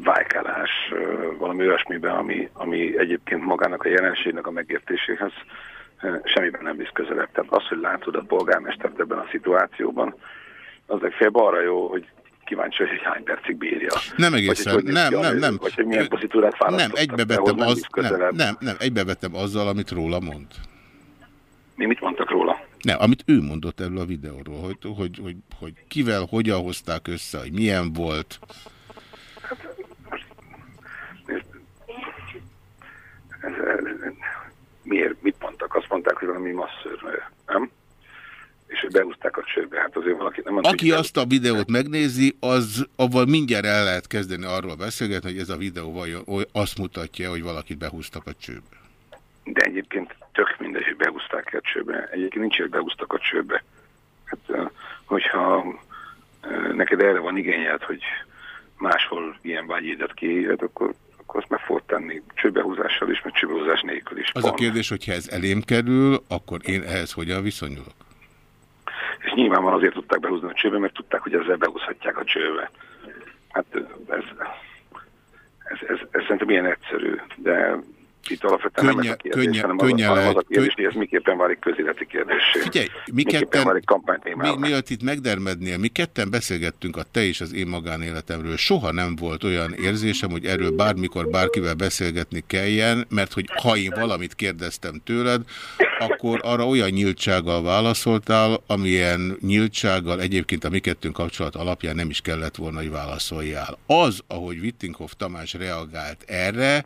vájkálás, uh, valami olyasmiben, ami, ami egyébként magának a jelenségnek a megértéséhez uh, semmiben nem visz közelebb. Tehát az, hogy látod a polgármestert ebben a szituációban, az legfeljebb arra jó, hogy kíváncsi, hogy hány percig bírja. Nem egészen, vagy, hogy nem, nem, nem, nem. Vagy hogy milyen pozitúrát Nem, választottak. egybevettem, de ahhoz az, nem, nem, nem, nem, nem, egybevettem azzal, amit róla mond. Mi mit mondtak róla? Nem, amit ő mondott erről a videóról, hogy, hogy, hogy, hogy kivel, hogyan hozták össze, hogy milyen volt. Ez, ez, miért, mit mondtak? Azt mondták, hogy valami masszőrnő, nem? És hogy beúzták a csőbe. Hát azért valaki nem mondta, Aki azt a videót megnézi, az avval mindjárt el lehet kezdeni arról beszélgetni, hogy ez a videó vajon azt mutatja, hogy valakit behúztak a csőbe. De egyébként tök mindegy, hogy behúzták a csőbe. Egyébként nincs, hogy behúztak a csőbe. Hát, hogyha neked erre van igényed, hogy máshol ilyen vágyédet kiéljed, akkor, akkor azt meg fogod tenni csőbehúzással is, meg csőbehúzás nélkül is. Az a kérdés, hogyha ez elém kerül, akkor én ehhez hogyan viszonyulok? És nyilván van azért tudták behúzni a csőbe, mert tudták, hogy ezzel behúzhatják a csőbe. Hát ez, ez, ez, ez szerintem ilyen egyszerű, de itt alapvetően könnye, nem ez a kérdés, könnye, hanem, könnye az, hanem az a kérdés, hogy ez miképpen válik közéleti kérdésé. Figyelj, mi ketten, mi, miatt itt megdermednél, mi ketten beszélgettünk a te és az én magánéletemről. Soha nem volt olyan érzésem, hogy erről bármikor bárkivel beszélgetni kelljen, mert hogy ha én valamit kérdeztem tőled, akkor arra olyan nyíltsággal válaszoltál, amilyen nyíltsággal egyébként a mi kettőnk kapcsolat alapján nem is kellett volna, hogy válaszoljál. Az, ahogy Wittinghoff Tamás reagált erre,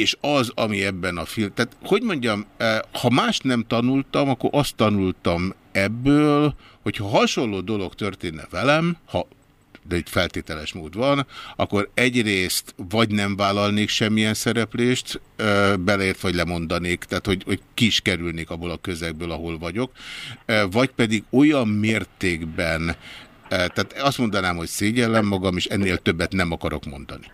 és az, ami ebben a film... Tehát, hogy mondjam, ha más nem tanultam, akkor azt tanultam ebből, hogyha hasonló dolog történne velem, ha de egy feltételes mód van, akkor egyrészt vagy nem vállalnék semmilyen szereplést, beleért vagy lemondanék, tehát hogy, hogy ki is kerülnék abból a közegből, ahol vagyok, vagy pedig olyan mértékben, tehát azt mondanám, hogy szégyellem magam, és ennél többet nem akarok mondani.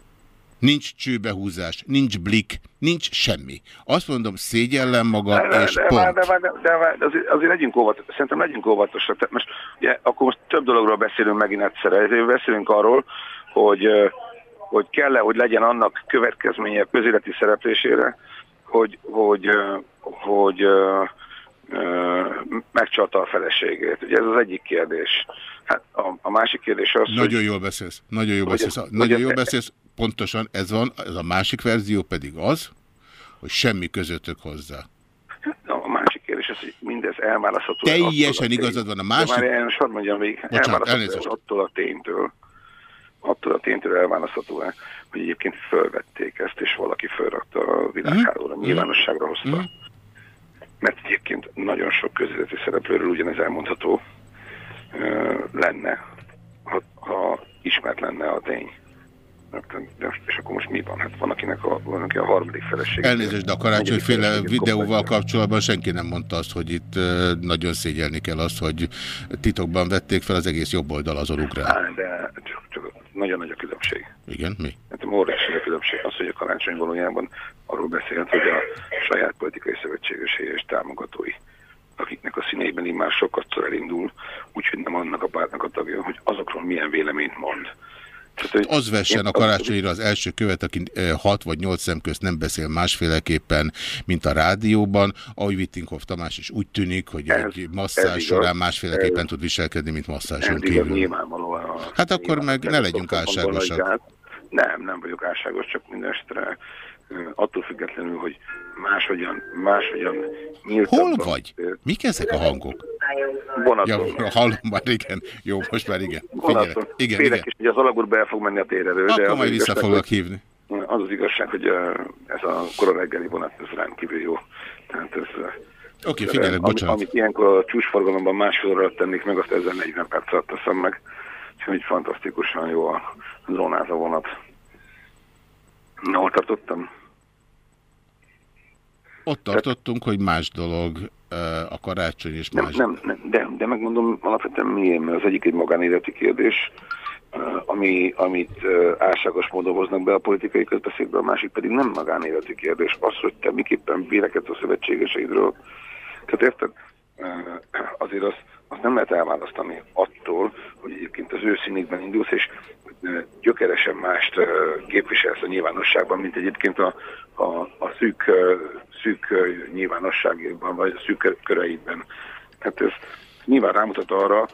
Nincs csőbehúzás, nincs blik, nincs semmi. Azt mondom, szégyellem magam, de, és de, pont. De, de, de, de, de azért, azért legyünk óvatosak, szerintem legyünk óvatosak. Tehát most, ugye, akkor most több dologról beszélünk megint egyszerre. Ezért beszélünk arról, hogy, hogy kell-e, hogy legyen annak következménye közéleti szereplésére, hogy, hogy, hogy, hogy megcsalta a feleségét. Ugye ez az egyik kérdés. Hát a, a másik kérdés az, Nagyon hogy, jól beszélsz. Nagyon jól beszélsz. Hogy, nagyon jól beszélsz pontosan ez van, ez a másik verzió pedig az, hogy semmi közöttök hozzá. A másik kérdés az, hogy mindez elválasztható. Teljesen igazad van a másik. De már sor mondjam még, elválasztható attól a ténytől, attól a ténytől elválasztható -e, hogy egyébként fölvették ezt, és valaki fölrakta a világhálóra, mm. nyilvánosságra hozta. Mm. Mert egyébként nagyon sok közéleti szereplőről ugyanez elmondható lenne, ha, ha ismert lenne a tény. És akkor most mi van? Hát van, akinek a, van, aki a harmadik feleség. Elnézést, de a karácsonyféle videóval kapcsolatban senki nem mondta azt, hogy itt nagyon szégyelni kell azt, hogy titokban vették fel, az egész jobb oldal azon ugrál. De csak, csak nagyon nagy a különbség. Igen, mi? Hát óriási a különbség az, hogy a karácsony valójában arról beszélt, hogy a saját politikai szövetségesei és támogatói akiknek a színeiben már sokat elindul, úgyhogy nem annak a pártnak a tagja, hogy azokról milyen véleményt mond. Tehát, az vessen a karácsonyra az első követ, aki 6 vagy 8 szem közt nem beszél másféleképpen, mint a rádióban. Ahogy Wittinghoff Tamás is úgy tűnik, hogy ez, egy masszás során másféleképpen ez, tud viselkedni, mint masszáson kívül. Nyilvánvalóan. Hát akkor meg ne legyünk álságosak. Nem, nem vagyok álságos, csak mindestre attól függetlenül, hogy máshogyan, máshogyan nyíltabban. Hol vagy? Mik ezek a hangok? Vonaton. Ja, hallom már, igen. Jó, most már igen. Vonaton. Igen, Félek igen. is, hogy az alagútból el fog menni a térerő. Akkor de majd vissza foglak hívni. Az az igazság, hogy ez a kora reggeli vonat, ez rendkívül jó. Tehát ez... Oké, okay, figyelek, bocsánat. Amit ilyenkor a csúcsforgalomban másfél óra tennék meg, azt ezzel 40 perc alatt teszem meg. Úgyhogy fantasztikusan jó a zónázó vonat. Na, hol tartottam? Ott tartottunk, hogy más dolog a karácsony és más... Nem, nem, de, de megmondom alapvetően miért, mert az egyik egy magánéleti kérdés, ami, amit álságos módon hoznak be a politikai közbeszédbe, a másik pedig nem magánéleti kérdés. Az, hogy te miképpen vélekedsz a szövetségeseidről. Tehát érted? Azért azt, azt nem lehet elválasztani attól, hogy egyébként az őszínigben indulsz, és gyökeresen mást képviselsz a nyilvánosságban, mint egyébként a, a, a szűk, szűk nyilvánosságban, vagy a szűk köreidben. Hát ez nyilván rámutat arra,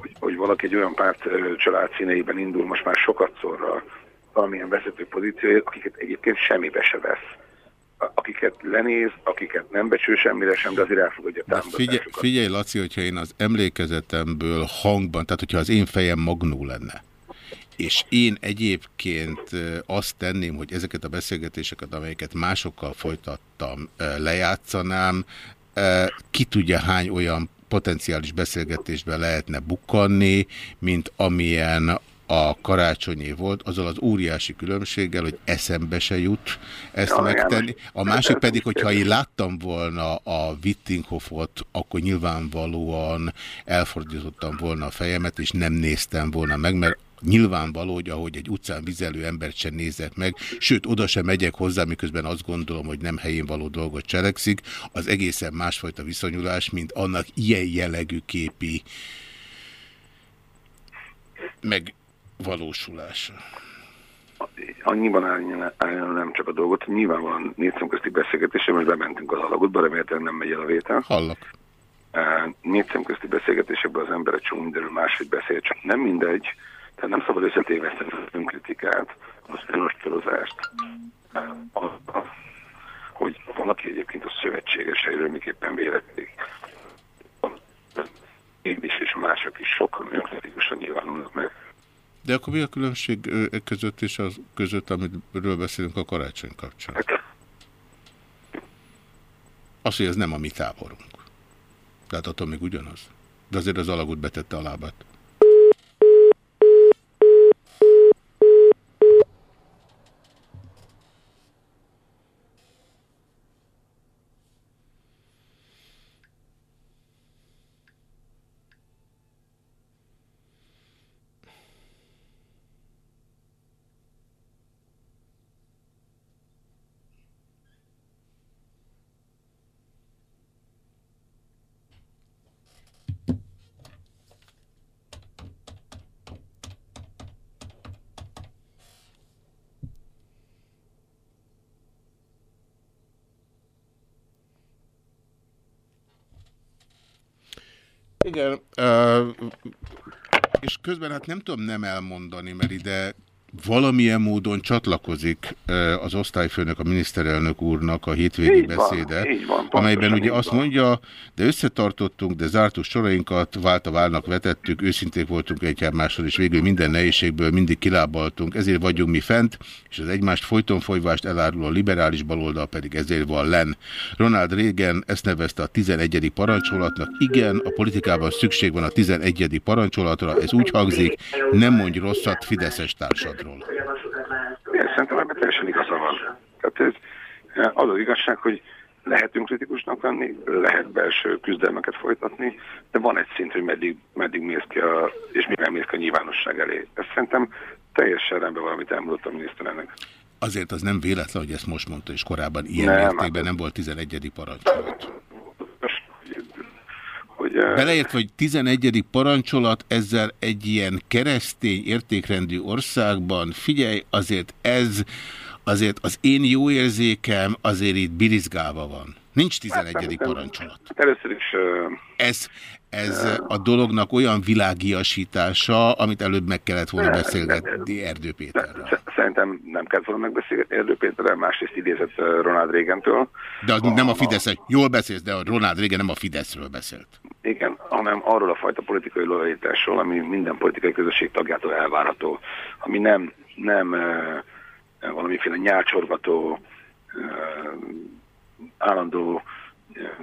hogy, hogy valaki egy olyan párt család színeiben indul most már sokat szorra valamilyen vezető pozícióért, akiket egyébként semmibe se vesz akiket lenéz, akiket nem becsül semmire sem, de azért elfogadja a figyelj, figyelj, Laci, hogyha én az emlékezetemből hangban, tehát hogyha az én fejem magnó lenne, és én egyébként azt tenném, hogy ezeket a beszélgetéseket, amelyeket másokkal folytattam, lejátszanám, ki tudja hány olyan potenciális beszélgetésben lehetne bukkanni, mint amilyen a karácsonyi volt, azzal az óriási különbséggel, hogy eszembe se jut ezt ja, megtenni. A másik pedig, hogyha én láttam volna a Wittinghoffot, akkor nyilvánvalóan elfordítottam volna a fejemet, és nem néztem volna meg, mert nyilvánvaló, hogy ahogy egy utcán vizelő embert sem nézek meg, sőt, oda sem megyek hozzá, miközben azt gondolom, hogy nem helyén való dolgot cselekszik, az egészen másfajta viszonyulás, mint annak ilyen jellegű képi meg valósulása? Annyiban álljon nem csak a dolgot, nyilvánvalóan négyszem közti beszélgetésre, most bementünk az alagotba, remélhetően nem megy el a vétel. Hallok. Négyszem közti beszélgetésekben az ember egy csomó mindenről máshogy beszél, csak nem mindegy, tehát nem szabad összetéveszteni az önkritikát, az önostorozást, hogy valaki egyébként a szövetségeseiről miképpen vélekedik. Én is és mások is sokkal önkritikusan nyilvánulnak meg de akkor mi a különbség e között és az között, amiről beszélünk a karácsony kapcsán? Az, hogy ez nem a mi táborunk. Tehát attól még ugyanaz. De azért az alagút betette a lábát. Igen, és közben hát nem tudom nem elmondani, mert ide valamilyen módon csatlakozik az osztályfőnök, a miniszterelnök úrnak a hétvégi így beszéde, van, van, amelyben ugye azt van. mondja, de összetartottunk, de zártuk sorainkat, vált a válnak vetettük, őszinték voltunk egymással, és végül minden nehézségből mindig kilábaltunk, ezért vagyunk mi fent, és az egymást folyton folyvást eláruló liberális baloldal pedig ezért van len. Ronald Reagan ezt nevezte a 11. parancsolatnak. Igen, a politikában szükség van a 11. parancsolatra, ez úgy hangzik, nem mondj rosszat Fideszes társadra pályázatról. Én szerintem ebben teljesen igaza van. Tehát ez, az az igazság, hogy lehetünk kritikusnak lenni, lehet belső küzdelmeket folytatni, de van egy szint, hogy meddig, meddig mész ki a, és mivel mész ki a nyilvánosság elé. Ez szerintem teljesen rendben valamit elmondott a miniszterelnök. Azért az nem véletlen, hogy ezt most mondta, és korábban ilyen nem, mértékben hát nem volt 11. parancsolat. Hogy, Beleért, hogy 11. parancsolat ezzel egy ilyen keresztény értékrendű országban, figyelj, azért ez, azért az én jó érzékem azért itt birizgálva van. Nincs 11. Hát, parancsolat. Először is... Uh, ez, ez a dolognak olyan világiasítása, amit előbb meg kellett volna beszélgetni Erdő Péterrel. Szerintem nem kellett volna megbeszélgetni Erdő Péterrel, másrészt idézett Ronald Reagan-től. De az a, nem a Fidesz, a... jól beszélsz, de a Ronald Reagan nem a Fideszről beszélt. Igen, hanem arról a fajta politikai lojalitásról, ami minden politikai közösség tagjától elvárható, ami nem, nem uh, valamiféle nyálcsorgató, uh, állandó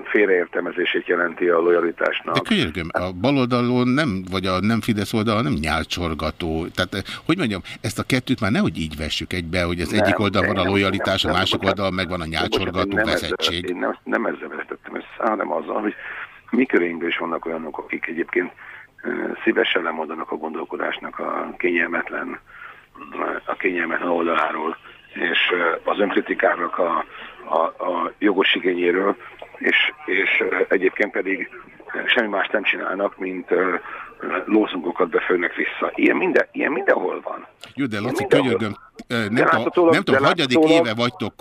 félreértelmezését jelenti a lojalitásnak. De könyörgöm, a baloldalon nem, vagy a nem Fidesz oldal nem nyálcsorgató. Tehát, eh, hogy mondjam, ezt a kettőt már nehogy így vessük egybe, hogy az nem, egyik oldal van a lojalitás, nem, a másik oldal meg van a nyálcsorgató nem veszettség. Ezzel, én nem, nem ezzel vezetettem össze, hanem azzal, hogy mi körénkben is vannak olyanok, akik egyébként eh, szívesen lemondanak a gondolkodásnak a kényelmetlen, a kényelmetlen oldaláról, és eh, az önkritikának a, a, a jogos igényéről, és, és egyébként pedig semmi más nem csinálnak, mint lózungokat befőnek vissza. Ilyen, minden, ilyen mindenhol van. Jó, de Laci, könyörgöm, nem, tudom, nem tudom, hagyadik éve vagytok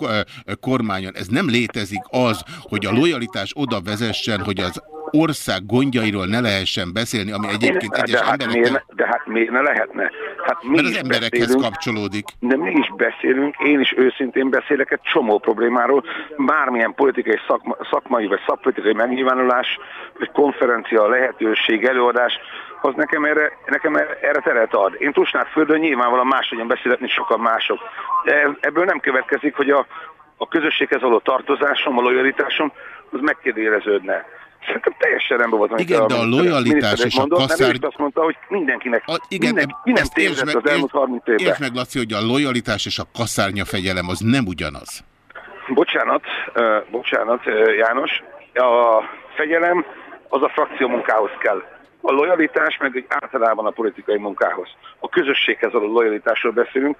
kormányon, ez nem létezik az, hogy a lojalitás oda vezessen, hogy az ország gondjairól ne lehessen beszélni, ami egyébként egyes de, hát emberekkel... miért, ne- de hát miért ne lehetne? Hát mi Mert az emberekhez beszélünk, kapcsolódik. De mi is beszélünk, én is őszintén beszélek egy csomó problémáról, bármilyen politikai, szakma, szakmai vagy szakpolitikai megnyilvánulás, vagy konferencia, lehetőség, előadás, az nekem erre, nekem erre teret ad. Én Tusnádföldön nyilvánvalóan máshogyan beszélek, mint sokan mások. De ebből nem következik, hogy a, a közösséghez való tartozásom, a lojalitásom, az megkérdőjeleződne. Szerintem teljesen rendben volt. Igen, de a lojalitás és a is azt mondta, hogy mindenkinek, A, igen, minden, minden ezt értsd tévedett meg, az elmúlt 30 évben. értsd meg, Laci, hogy a lojalitás és a kaszárnya fegyelem az nem ugyanaz. Bocsánat, uh, bocsánat, uh, János. A fegyelem az a frakció munkához kell. A lojalitás meg egy általában a politikai munkához. A közösséghez való lojalitásról beszélünk,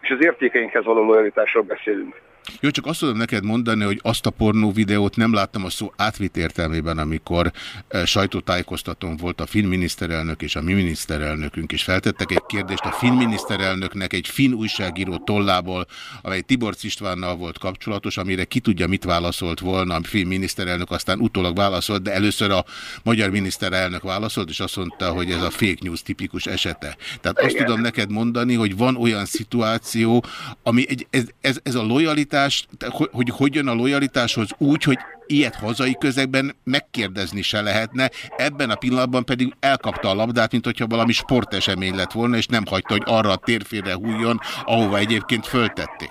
és az értékeinkhez való lojalitásról beszélünk. Jó, csak azt tudom neked mondani, hogy azt a pornó videót nem láttam a szó átvitt értelmében, amikor e, sajtótájékoztatón volt a finn miniszterelnök és a mi miniszterelnökünk, és feltettek egy kérdést a finn miniszterelnöknek egy finn újságíró tollából, amely Tibor Istvánnal volt kapcsolatos, amire ki tudja, mit válaszolt volna a finn miniszterelnök, aztán utólag válaszolt, de először a magyar miniszterelnök válaszolt, és azt mondta, hogy ez a fake news tipikus esete. Tehát azt Igen. tudom neked mondani, hogy van olyan szituáció, ami egy, ez, ez, ez a lojalitás, te- hogy, hogy jön a lojalitáshoz úgy, hogy ilyet hazai közegben megkérdezni se lehetne, ebben a pillanatban pedig elkapta a labdát, mint hogyha valami sportesemény lett volna, és nem hagyta, hogy arra a térfélre hújjon, ahova egyébként föltették.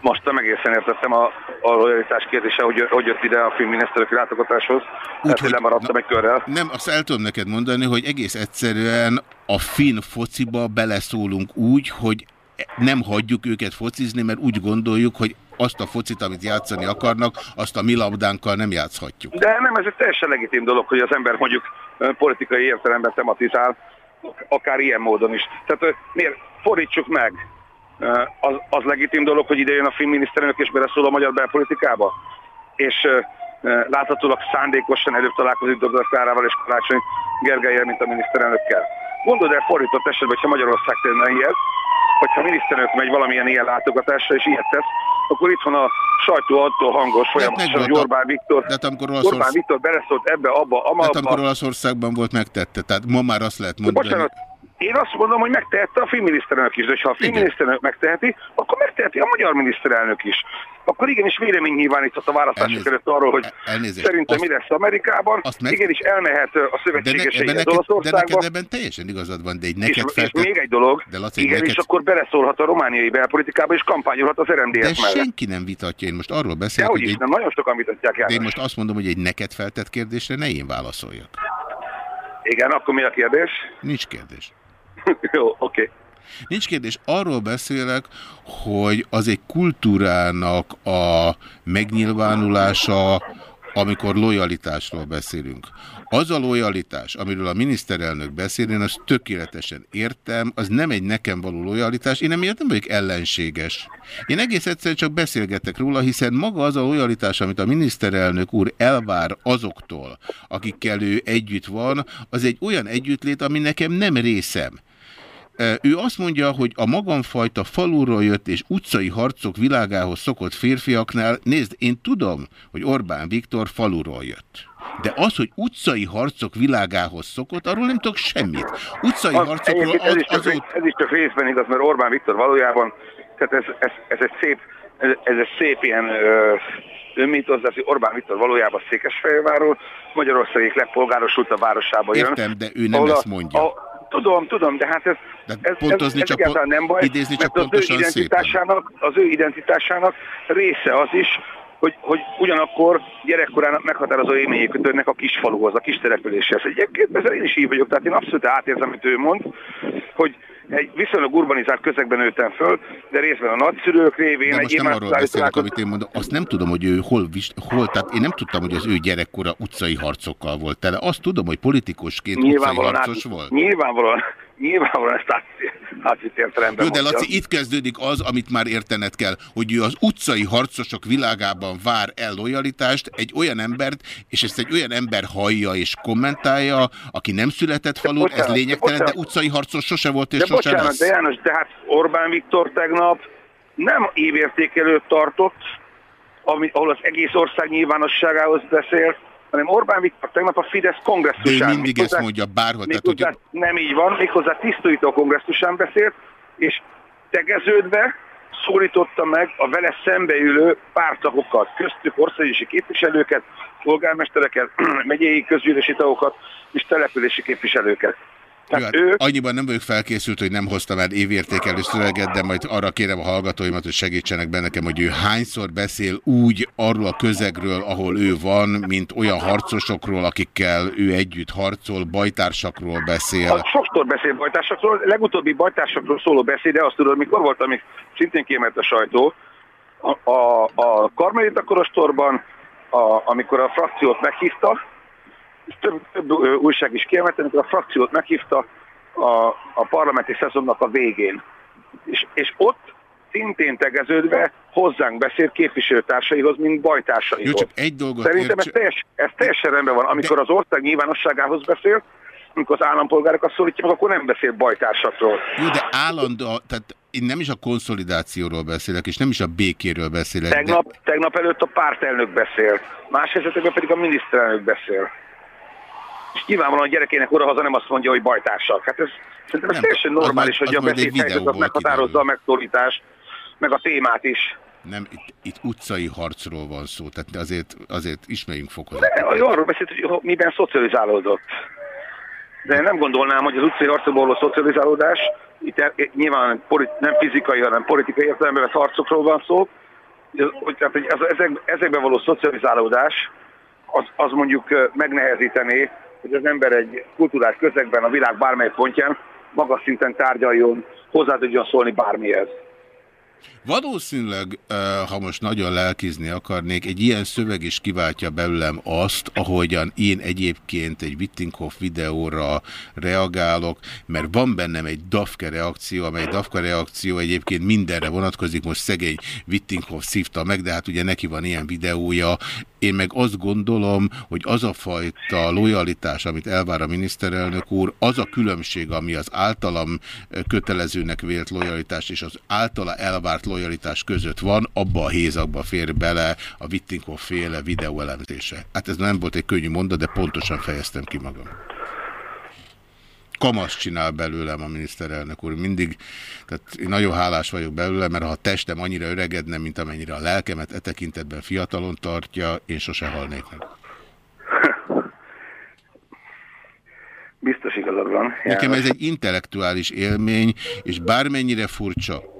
Most nem egészen értettem a, a lojalitás kérdése, hogy, hogy jött ide a filmminiszterök látogatáshoz. Tehát, hogy lemaradtam egy körrel. Nem, azt el tudom neked mondani, hogy egész egyszerűen a finn fociba beleszólunk úgy, hogy nem hagyjuk őket focizni, mert úgy gondoljuk, hogy azt a focit, amit játszani akarnak, azt a mi labdánkkal nem játszhatjuk. De nem, ez egy teljesen legitim dolog, hogy az ember mondjuk politikai értelemben tematizál, akár ilyen módon is. Tehát miért fordítsuk meg? Az, az legitim dolog, hogy ide jön a filmminiszterelnök és beleszól a magyar belpolitikába? És láthatólag szándékosan előbb találkozik Dobrev Klárával és Karácsony Gergelyel, mint a miniszterelnökkel. Gondold el fordított esetben, hogyha Magyarország tenne ilyet, hogyha a miniszterelnök megy valamilyen ilyen látogatásra és ilyet tesz, akkor itt van a sajtó attól hangos folyamatosan, hogy Orbán Viktor, De hát amikor Orbán Viktor beleszólt ebbe, abba, ama, Hát amikor. Olaszországban volt, megtette. Tehát ma már azt lehet De mondani. bocsánat, én azt mondom, hogy megtehette a filmminiszterelnök is, de ha a filmminiszterelnök megteheti, akkor megteheti a magyar miniszterelnök is. Akkor igenis vélemény nyilváníthat a választások Elnézést. előtt arról, hogy elnézést. szerintem Azt- mi lesz Amerikában, azt meg- igenis elmehet a De, szövetségeseihez neked, de Olaszországba, neked ebben teljesen igazad van, de egy és, neked és feltett... még egy dolog, De Laci, igenis neked... akkor beleszólhat a romániai belpolitikába, és kampányolhat az De RMDS mellett. senki nem vitatja. Én most arról beszélek, hogy egy... nem, nagyon sokan vitatják De én most azt mondom, hogy egy neked feltett kérdésre ne én válaszoljak. Igen, akkor mi a kérdés? Nincs kérdés. Jó, oké. Nincs kérdés. Arról beszélek, hogy az egy kultúrának a megnyilvánulása, amikor lojalitásról beszélünk. Az a lojalitás, amiről a miniszterelnök beszél, én azt tökéletesen értem, az nem egy nekem való lojalitás, én nem vagyok ellenséges. Én egész egyszerűen csak beszélgetek róla, hiszen maga az a lojalitás, amit a miniszterelnök úr elvár azoktól, akikkel ő együtt van, az egy olyan együttlét, ami nekem nem részem. Ő azt mondja, hogy a magamfajta faluról jött és utcai harcok világához szokott férfiaknál, nézd, én tudom, hogy Orbán Viktor faluról jött. De az, hogy utcai harcok világához szokott, arról nem tudok semmit. Utcai Az, harcokról egyébként ez, az, is csak, azóta... ez is csak részben igaz, mert Orbán Viktor valójában, tehát ez, ez, ez egy szép, ez, ez egy szép ilyen ö, önmítozás, hogy Orbán Viktor valójában Székesfehérvárról, Magyarország egyik legpolgárosultabb városába jön. Értem, de ő nem ahol a- ezt mondja. A, tudom, tudom, de hát ez, De ez, pontozni ez, ez csak egyáltalán nem baj, idézni csak mert az ő, identitásának, az ő identitásának része az is, hogy, hogy ugyanakkor gyerekkorának meghatározó élményei kötődnek a kisfaluhoz, a kis településhez. Egyébként ezzel én is így vagyok, tehát én abszolút átérzem, amit ő mond, hogy egy viszonylag urbanizált közegben nőttem föl, de részben a nagyszülők révén De most nem arról beszélek, amit én mondom. Azt nem tudom, hogy ő hol, hol, tehát én nem tudtam, hogy az ő gyerekkora utcai harcokkal volt tele. Azt tudom, hogy politikusként utcai harcos át, volt. nyilvánvalóan, nyilvánvalóan ezt át, átvitt értelemben Jó, de mondja. Laci, itt kezdődik az, amit már értened kell, hogy ő az utcai harcosok világában vár el lojalitást egy olyan embert, és ezt egy olyan ember hallja és kommentálja, aki nem született falun, ez lényegtelen, de bocsánat. utcai harcos sose volt és De sose bocsánat, lesz. de János, de hát Orbán Viktor tegnap nem évértékelőt tartott, ami, ahol az egész ország nyilvánosságához beszélt, hanem Orbán Viktor tegnap a Fidesz kongresszusán. De ő mindig ezt mondja bárhol. Tehát, ugye... Nem így van, méghozzá tisztújító kongresszusán beszélt, és tegeződve szólította meg a vele szembeülő pártagokat, köztük országgyűlési képviselőket, polgármestereket, megyei közgyűlési tagokat és települési képviselőket. Tehát ő... Annyiban nem vagyok felkészült, hogy nem hoztam el évértékelő szöveget, de majd arra kérem a hallgatóimat, hogy segítsenek be nekem, hogy ő hányszor beszél úgy arról a közegről, ahol ő van, mint olyan harcosokról, akikkel ő együtt harcol, bajtársakról beszél. Hát sokszor beszél bajtársakról, legutóbbi bajtársakról szóló beszéde, azt tudod, mikor volt, amik szintén kiemelt a sajtó, a, a, a Karmelita Korostorban, a, amikor a frakciót meghívta, több, több újság is kiemelt, amikor a frakciót meghívta a, a parlamenti szezonnak a végén. És, és ott szintén tegeződve hozzánk beszél képviselőtársaihoz, mint bajtársaihoz. Jó, csak egy dolgot Szerintem ez, teljes, ez teljesen rendben van. Amikor De... az ország nyilvánosságához beszél, amikor az állampolgárokat szólítja, akkor nem beszél bajtársakról. Jó, de állandó, tehát én nem is a konszolidációról beszélek, és nem is a békéről beszélek. Tegnap, de... tegnap előtt a pártelnök beszél, más esetekben pedig a miniszterelnök beszél és nyilvánvalóan a gyerekének oda-haza nem azt mondja, hogy bajtársak. Hát ez szerintem ez teljesen normális, hogy a beszédhelyzet az meghatározza a megszólítást, meg a témát is. Nem, itt, itt utcai harcról van szó, tehát azért, azért ismerjünk fokozatot. De arról beszélt, hogy miben szocializálódott. De én nem gondolnám, hogy az utcai harcokból a szocializálódás, itt nyilván nem fizikai, hanem politikai értelemben vett harcokról van szó, hogy, tehát, hogy ez, ezek, ezekben való szocializálódás az, az mondjuk megnehezítené hogy az ember egy kulturális közegben a világ bármely pontján magas szinten tárgyaljon, hozzá tudjon szólni bármihez. Valószínűleg, ha most nagyon lelkizni akarnék, egy ilyen szöveg is kiváltja belőlem azt, ahogyan én egyébként egy Wittinghoff videóra reagálok, mert van bennem egy Dafke reakció, amely Dafke reakció egyébként mindenre vonatkozik, most szegény Wittinghoff szívta meg, de hát ugye neki van ilyen videója. Én meg azt gondolom, hogy az a fajta lojalitás, amit elvár a miniszterelnök úr, az a különbség, ami az általam kötelezőnek vélt lojalitás és az általa elvárt lojalitás között van, abba a hézakba fér bele a Wittinghoff féle videóelemzése. Hát ez nem volt egy könnyű mondat, de pontosan fejeztem ki magam. Kamasz csinál belőlem a miniszterelnök úr. Mindig, tehát én nagyon hálás vagyok belőle, mert ha a testem annyira öregedne, mint amennyire a lelkemet e tekintetben fiatalon tartja, én sose halnék meg. Biztos igazad van. Nekem ez egy intellektuális élmény, és bármennyire furcsa,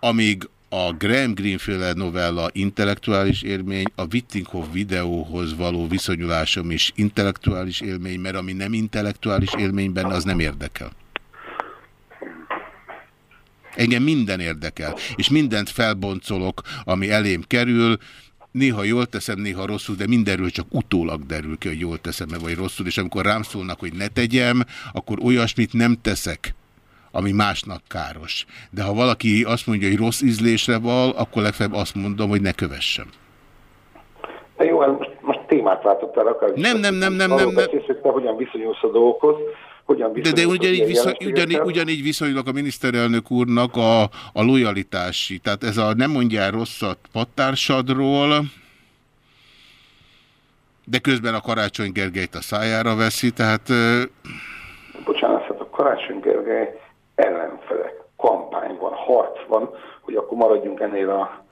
amíg a Graham Greenfield novella intellektuális élmény, a Wittinghoff videóhoz való viszonyulásom is intellektuális élmény, mert ami nem intellektuális élmény benne, az nem érdekel. Engem minden érdekel, és mindent felboncolok, ami elém kerül, néha jól teszem, néha rosszul, de mindenről csak utólag derül ki, hogy jól teszem-e vagy rosszul, és amikor rám szólnak, hogy ne tegyem, akkor olyasmit nem teszek, ami másnak káros. De ha valaki azt mondja, hogy rossz ízlésre val, akkor legfeljebb azt mondom, hogy ne kövessem. De jó, hát most, most témát váltottál, akár nem, nem, nem, nem, nem, nem. Te hogyan viszonyulsz a dolgokhoz, hogyan de, de ugyanígy, viszony, ugyanígy, ugyanígy viszonyulok a miniszterelnök úrnak a, a lojalitási. Tehát ez a nem mondjál rosszat pattársadról, de közben a Karácsony Gergelyt a szájára veszi, tehát... Bocsánat, hát a Karácsony Gergely ellenfelek, kampány van, harc van, hogy akkor maradjunk ennél a,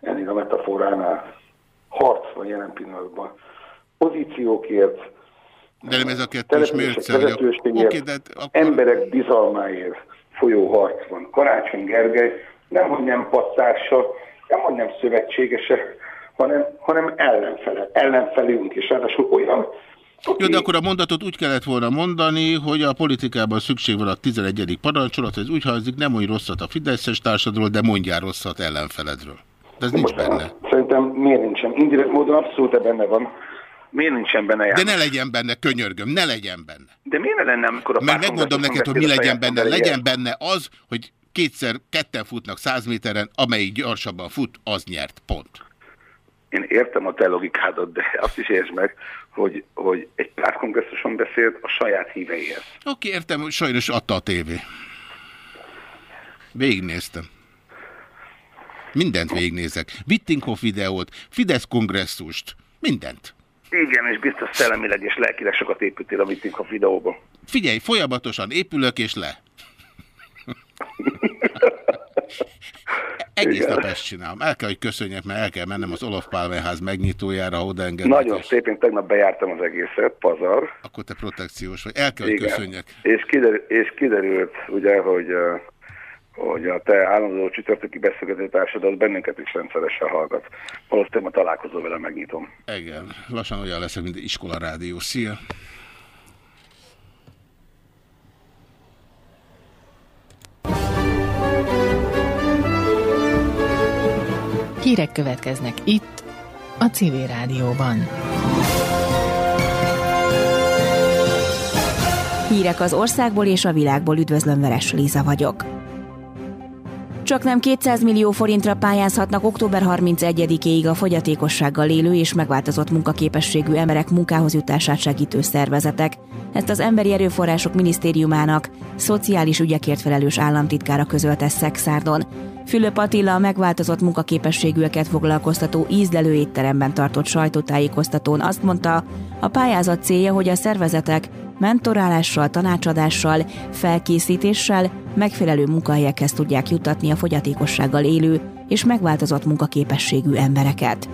ennél a metaforánál. Harc van jelen pillanatban. Pozíciókért, de nem ez a kettős mérce, hogy okay, de akkor... emberek bizalmáért folyó harc van. Karácsony Gergely nem, hogy nem pattársa, nem, hogy nem szövetségese, hanem, hanem ellenfele, ellenfelünk, és ráadásul olyan, jó, de akkor a mondatot úgy kellett volna mondani, hogy a politikában szükség van a 11. parancsolat, ez úgy hangzik, nem mondj rosszat a Fideszes társadról, de mondjál rosszat ellenfeledről. De ez nincs benne. Szerintem miért nincsen? Indirekt módon abszolút benne van. Miért nincsen benne János? De ne legyen benne, könyörgöm, ne legyen benne. De miért ne lenne, amikor a Mert megmondom neked, hogy mi legyen benne. Legyen benne az, hogy kétszer ketten futnak száz méteren, amelyik gyorsabban fut, az nyert. Pont. Én értem a te logikádat, de azt is értsd meg, hogy, hogy egy pártkongresszuson beszélt a saját híveihez. Oké, értem, sajnos adta a tévé. Végignéztem. Mindent végignézek. Wittinghoff videót, Fidesz kongresszust, mindent. Igen, és biztos szellemileg és lelkileg sokat építél a a videóban. Figyelj, folyamatosan épülök és le. Egész Igen. nap ezt csinálom. El kell, hogy köszönjek, mert el kell mennem az Olaf Pálmeház megnyitójára, ha odaengednek. Nagyon és szép, én tegnap bejártam az egészet, pazar. Akkor te protekciós vagy. El kell, hogy Igen. köszönjek. És, kiderül, és kiderült, ugye, hogy, hogy a te állandó csütörtöki beszélgető társadalmat bennünket is rendszeresen hallgat. Valószínűleg ma találkozó vele megnyitom. Igen, lassan olyan leszek, mint iskola rádió. Szia! Hírek következnek itt, a Civil Rádióban. Hírek az országból és a világból üdvözlöm Veres Líza vagyok. Csak nem 200 millió forintra pályázhatnak október 31-ig a fogyatékossággal élő és megváltozott munkaképességű emberek munkához jutását segítő szervezetek. Ezt az Emberi Erőforrások Minisztériumának szociális ügyekért felelős államtitkára közölte Szexárdon. Fülöp Attila a megváltozott munkaképességűeket foglalkoztató ízlelő étteremben tartott sajtótájékoztatón azt mondta, a pályázat célja, hogy a szervezetek mentorálással, tanácsadással, felkészítéssel megfelelő munkahelyekhez tudják juttatni a fogyatékossággal élő és megváltozott munkaképességű embereket.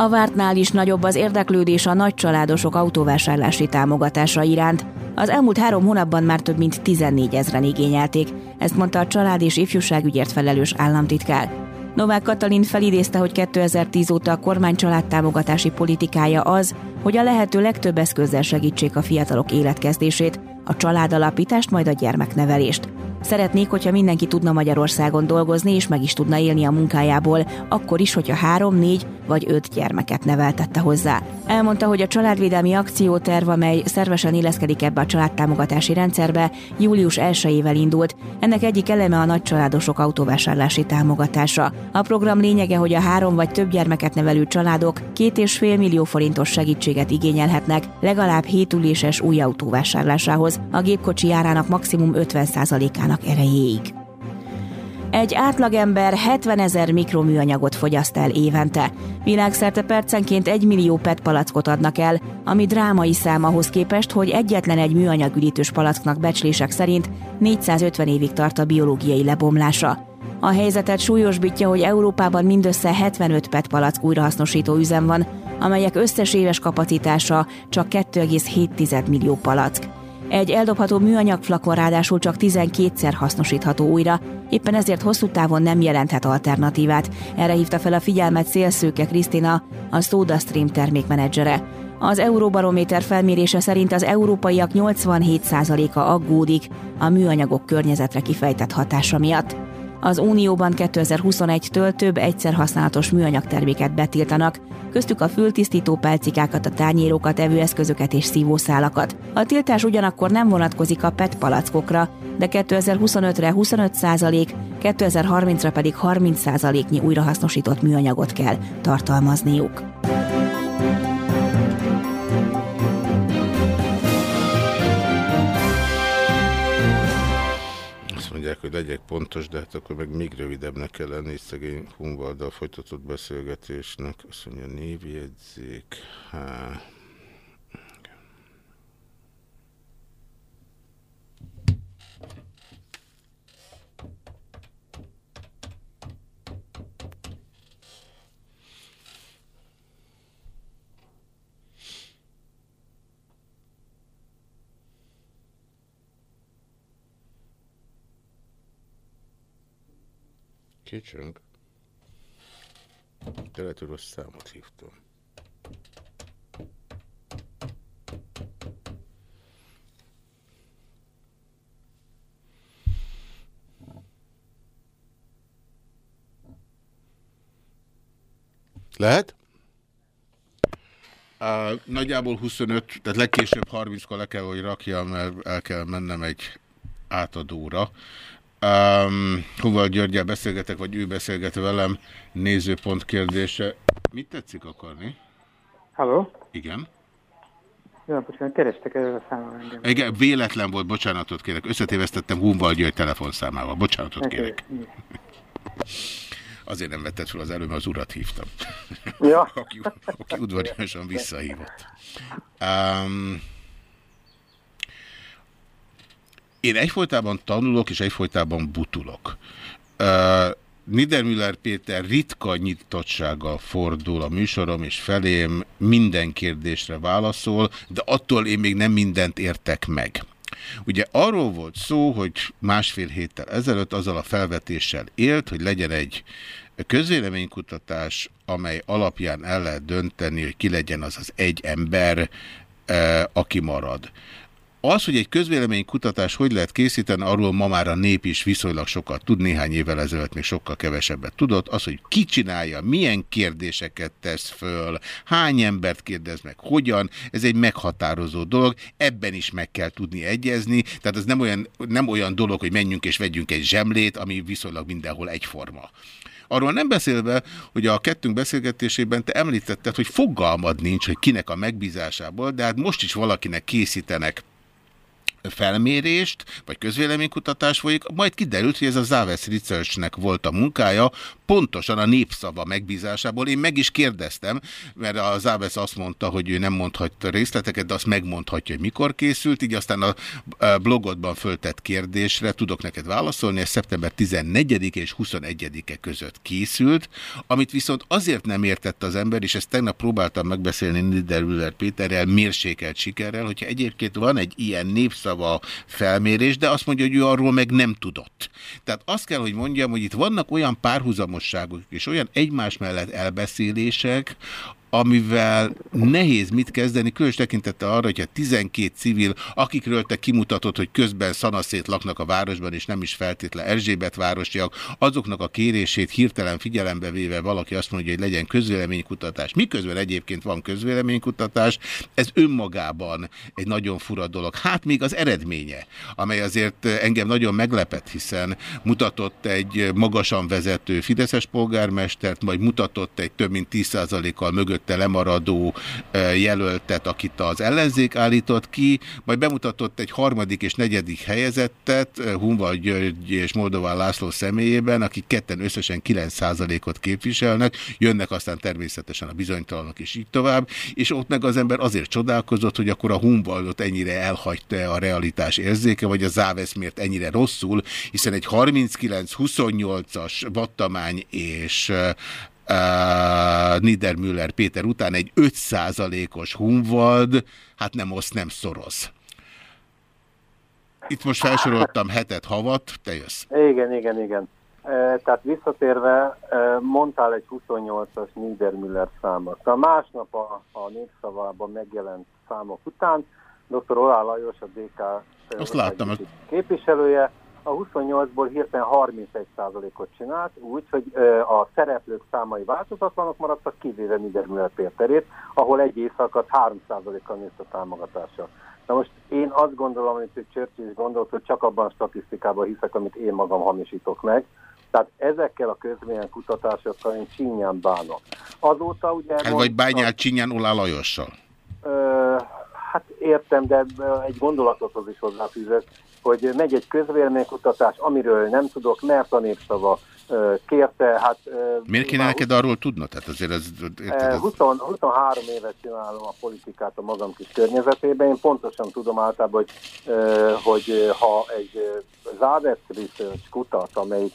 A vártnál is nagyobb az érdeklődés a nagycsaládosok autóvásárlási támogatása iránt. Az elmúlt három hónapban már több mint 14 ezeren igényelték, ezt mondta a család és ifjúságügyért felelős államtitkár. Novák Katalin felidézte, hogy 2010 óta a kormány családtámogatási politikája az, hogy a lehető legtöbb eszközzel segítsék a fiatalok életkezdését, a családalapítást, majd a gyermeknevelést. Szeretnék, hogyha mindenki tudna Magyarországon dolgozni, és meg is tudna élni a munkájából, akkor is, hogyha három, négy vagy öt gyermeket neveltette hozzá. Elmondta, hogy a családvédelmi akcióterv, amely szervesen illeszkedik ebbe a családtámogatási rendszerbe, július 1-ével indult. Ennek egyik eleme a nagycsaládosok autóvásárlási támogatása. A program lényege, hogy a három vagy több gyermeket nevelő családok két és fél millió forintos segítséget igényelhetnek legalább 7 üléses új autó vásárlásához, a gépkocsi árának maximum 50%-ának erejéig. Egy átlagember 70 ezer mikroműanyagot fogyaszt el évente. Világszerte percenként 1 millió PET palackot adnak el, ami drámai szám ahhoz képest, hogy egyetlen egy műanyagüdítős palacknak becslések szerint 450 évig tart a biológiai lebomlása. A helyzetet súlyosbítja, hogy Európában mindössze 75 PET palack újrahasznosító üzem van, amelyek összes éves kapacitása csak 2,7 millió palack. Egy eldobható műanyag flakon ráadásul csak 12-szer hasznosítható újra, éppen ezért hosszú távon nem jelenthet alternatívát. Erre hívta fel a figyelmet Szélszőke Krisztina, a SodaStream termékmenedzsere. Az Euróbarométer felmérése szerint az európaiak 87%-a aggódik a műanyagok környezetre kifejtett hatása miatt. Az Unióban 2021-től több egyszer használatos műanyag terméket betiltanak, köztük a fültisztító pálcikákat, a tányérokat, evőeszközöket és szívószálakat. A tiltás ugyanakkor nem vonatkozik a PET palackokra, de 2025-re 25% 2030-ra pedig 30 nyi újrahasznosított műanyagot kell tartalmazniuk. Mondják, hogy legyek pontos, de hát akkor meg még rövidebbnek kell lenni szegény Humvalddal folytatott beszélgetésnek. Azt mondja, névjegyzék. Há. Kicsönk. De lehet, hogy rossz számot hívtam. Lehet? Uh, nagyjából 25, tehát legkésőbb 30-kor le kell, hogy rakjam, mert el kell mennem egy átadóra. Um, Huval Györgyel beszélgetek, vagy ő beszélget velem, nézőpont kérdése. Mit tetszik akarni? Halló? Igen. Jó napot kerestek ezzel a számmal engem. Igen, véletlen volt, bocsánatot kérek. Összetévesztettem Humval György telefonszámával. Bocsánatot Ne kérek. Azért nem vetted fel az előbb, az urat hívtam. Ja. aki, aki udvariasan visszahívott. Um, én egyfolytában tanulok, és egyfolytában butulok. Uh, Niedermüller Péter ritka nyitottsággal fordul a műsorom, és felém minden kérdésre válaszol, de attól én még nem mindent értek meg. Ugye arról volt szó, hogy másfél héttel ezelőtt azzal a felvetéssel élt, hogy legyen egy közvéleménykutatás, amely alapján el lehet dönteni, hogy ki legyen az az egy ember, eh, aki marad. Az, hogy egy közvéleménykutatás hogy lehet készíteni, arról ma már a nép is viszonylag sokat tud, néhány évvel ezelőtt még sokkal kevesebbet tudott. Az, hogy ki csinálja, milyen kérdéseket tesz föl, hány embert kérdez meg, hogyan, ez egy meghatározó dolog, ebben is meg kell tudni egyezni, tehát ez nem olyan, nem olyan dolog, hogy menjünk és vegyünk egy zsemlét, ami viszonylag mindenhol egyforma. Arról nem beszélve, hogy a kettünk beszélgetésében te említetted, hogy fogalmad nincs, hogy kinek a megbízásából, de hát most is valakinek készítenek felmérést, vagy közvéleménykutatás folyik, majd kiderült, hogy ez a Záves Researchnek volt a munkája, pontosan a népszava megbízásából. Én meg is kérdeztem, mert a Záves azt mondta, hogy ő nem mondhat részleteket, de azt megmondhatja, hogy mikor készült, így aztán a blogodban föltett kérdésre tudok neked válaszolni, ez szeptember 14 és 21-e között készült, amit viszont azért nem értett az ember, és ezt tegnap próbáltam megbeszélni Niederüller Péterrel, mérsékelt sikerrel, hogyha egyébként van egy ilyen népszava népszava felmérés, de azt mondja, hogy ő arról meg nem tudott. Tehát azt kell, hogy mondjam, hogy itt vannak olyan párhuzamosságok és olyan egymás mellett elbeszélések, amivel nehéz mit kezdeni, különös tekintette arra, hogyha 12 civil, akikről te kimutatod, hogy közben szanaszét laknak a városban, és nem is feltétlen Erzsébet városiak, azoknak a kérését hirtelen figyelembe véve valaki azt mondja, hogy legyen közvéleménykutatás. Miközben egyébként van közvéleménykutatás, ez önmagában egy nagyon fura dolog. Hát még az eredménye, amely azért engem nagyon meglepett, hiszen mutatott egy magasan vezető Fideszes polgármestert, majd mutatott egy több mint 10%-kal mögött mögötte lemaradó jelöltet, akit az ellenzék állított ki, majd bemutatott egy harmadik és negyedik helyezettet, Hunval György és Moldován László személyében, akik ketten összesen 9%-ot képviselnek, jönnek aztán természetesen a bizonytalanok és így tovább, és ott meg az ember azért csodálkozott, hogy akkor a Hunvaldot ennyire elhagyta a realitás érzéke, vagy a Závesz miért ennyire rosszul, hiszen egy 39-28-as vattamány és uh, Niedermüller Péter után egy 5%-os Hunvald, hát nem oszt, nem szoroz. Itt most felsoroltam hetet, havat, te jössz. Igen, igen, igen. Tehát visszatérve, mondtál egy 28-as Niedermüller számot. A másnap a, a népszavában megjelent számok után dr. Olá Lajos, a DK Azt láttam. képviselője, a 28-ból hirtelen 31%-ot csinált, úgy, hogy a szereplők számai változatlanok maradtak, kivéve Niedermüller Péterét, ahol egy éjszakat 3%-kal nőtt a támogatása. Na most én azt gondolom, amit Churchill is gondolt, hogy csak abban a statisztikában hiszek, amit én magam hamisítok meg, tehát ezekkel a közmélyen kutatásokkal én csinyán bánok. Azóta ugye... Hát vagy bányál csinyán Olá Lajossal? Ö, hát értem, de egy gondolatot is hozzáfűzök hogy megy egy közvéleménykutatás, amiről nem tudok, mert a népszava kérte. Hát, Miért kéne neked arról tudnod? Tehát azért ez, érted, ez... 20, 23 évet csinálom a politikát a magam kis környezetében. Én pontosan tudom általában, hogy, hogy ha egy Zádesz Research kutat, amelyik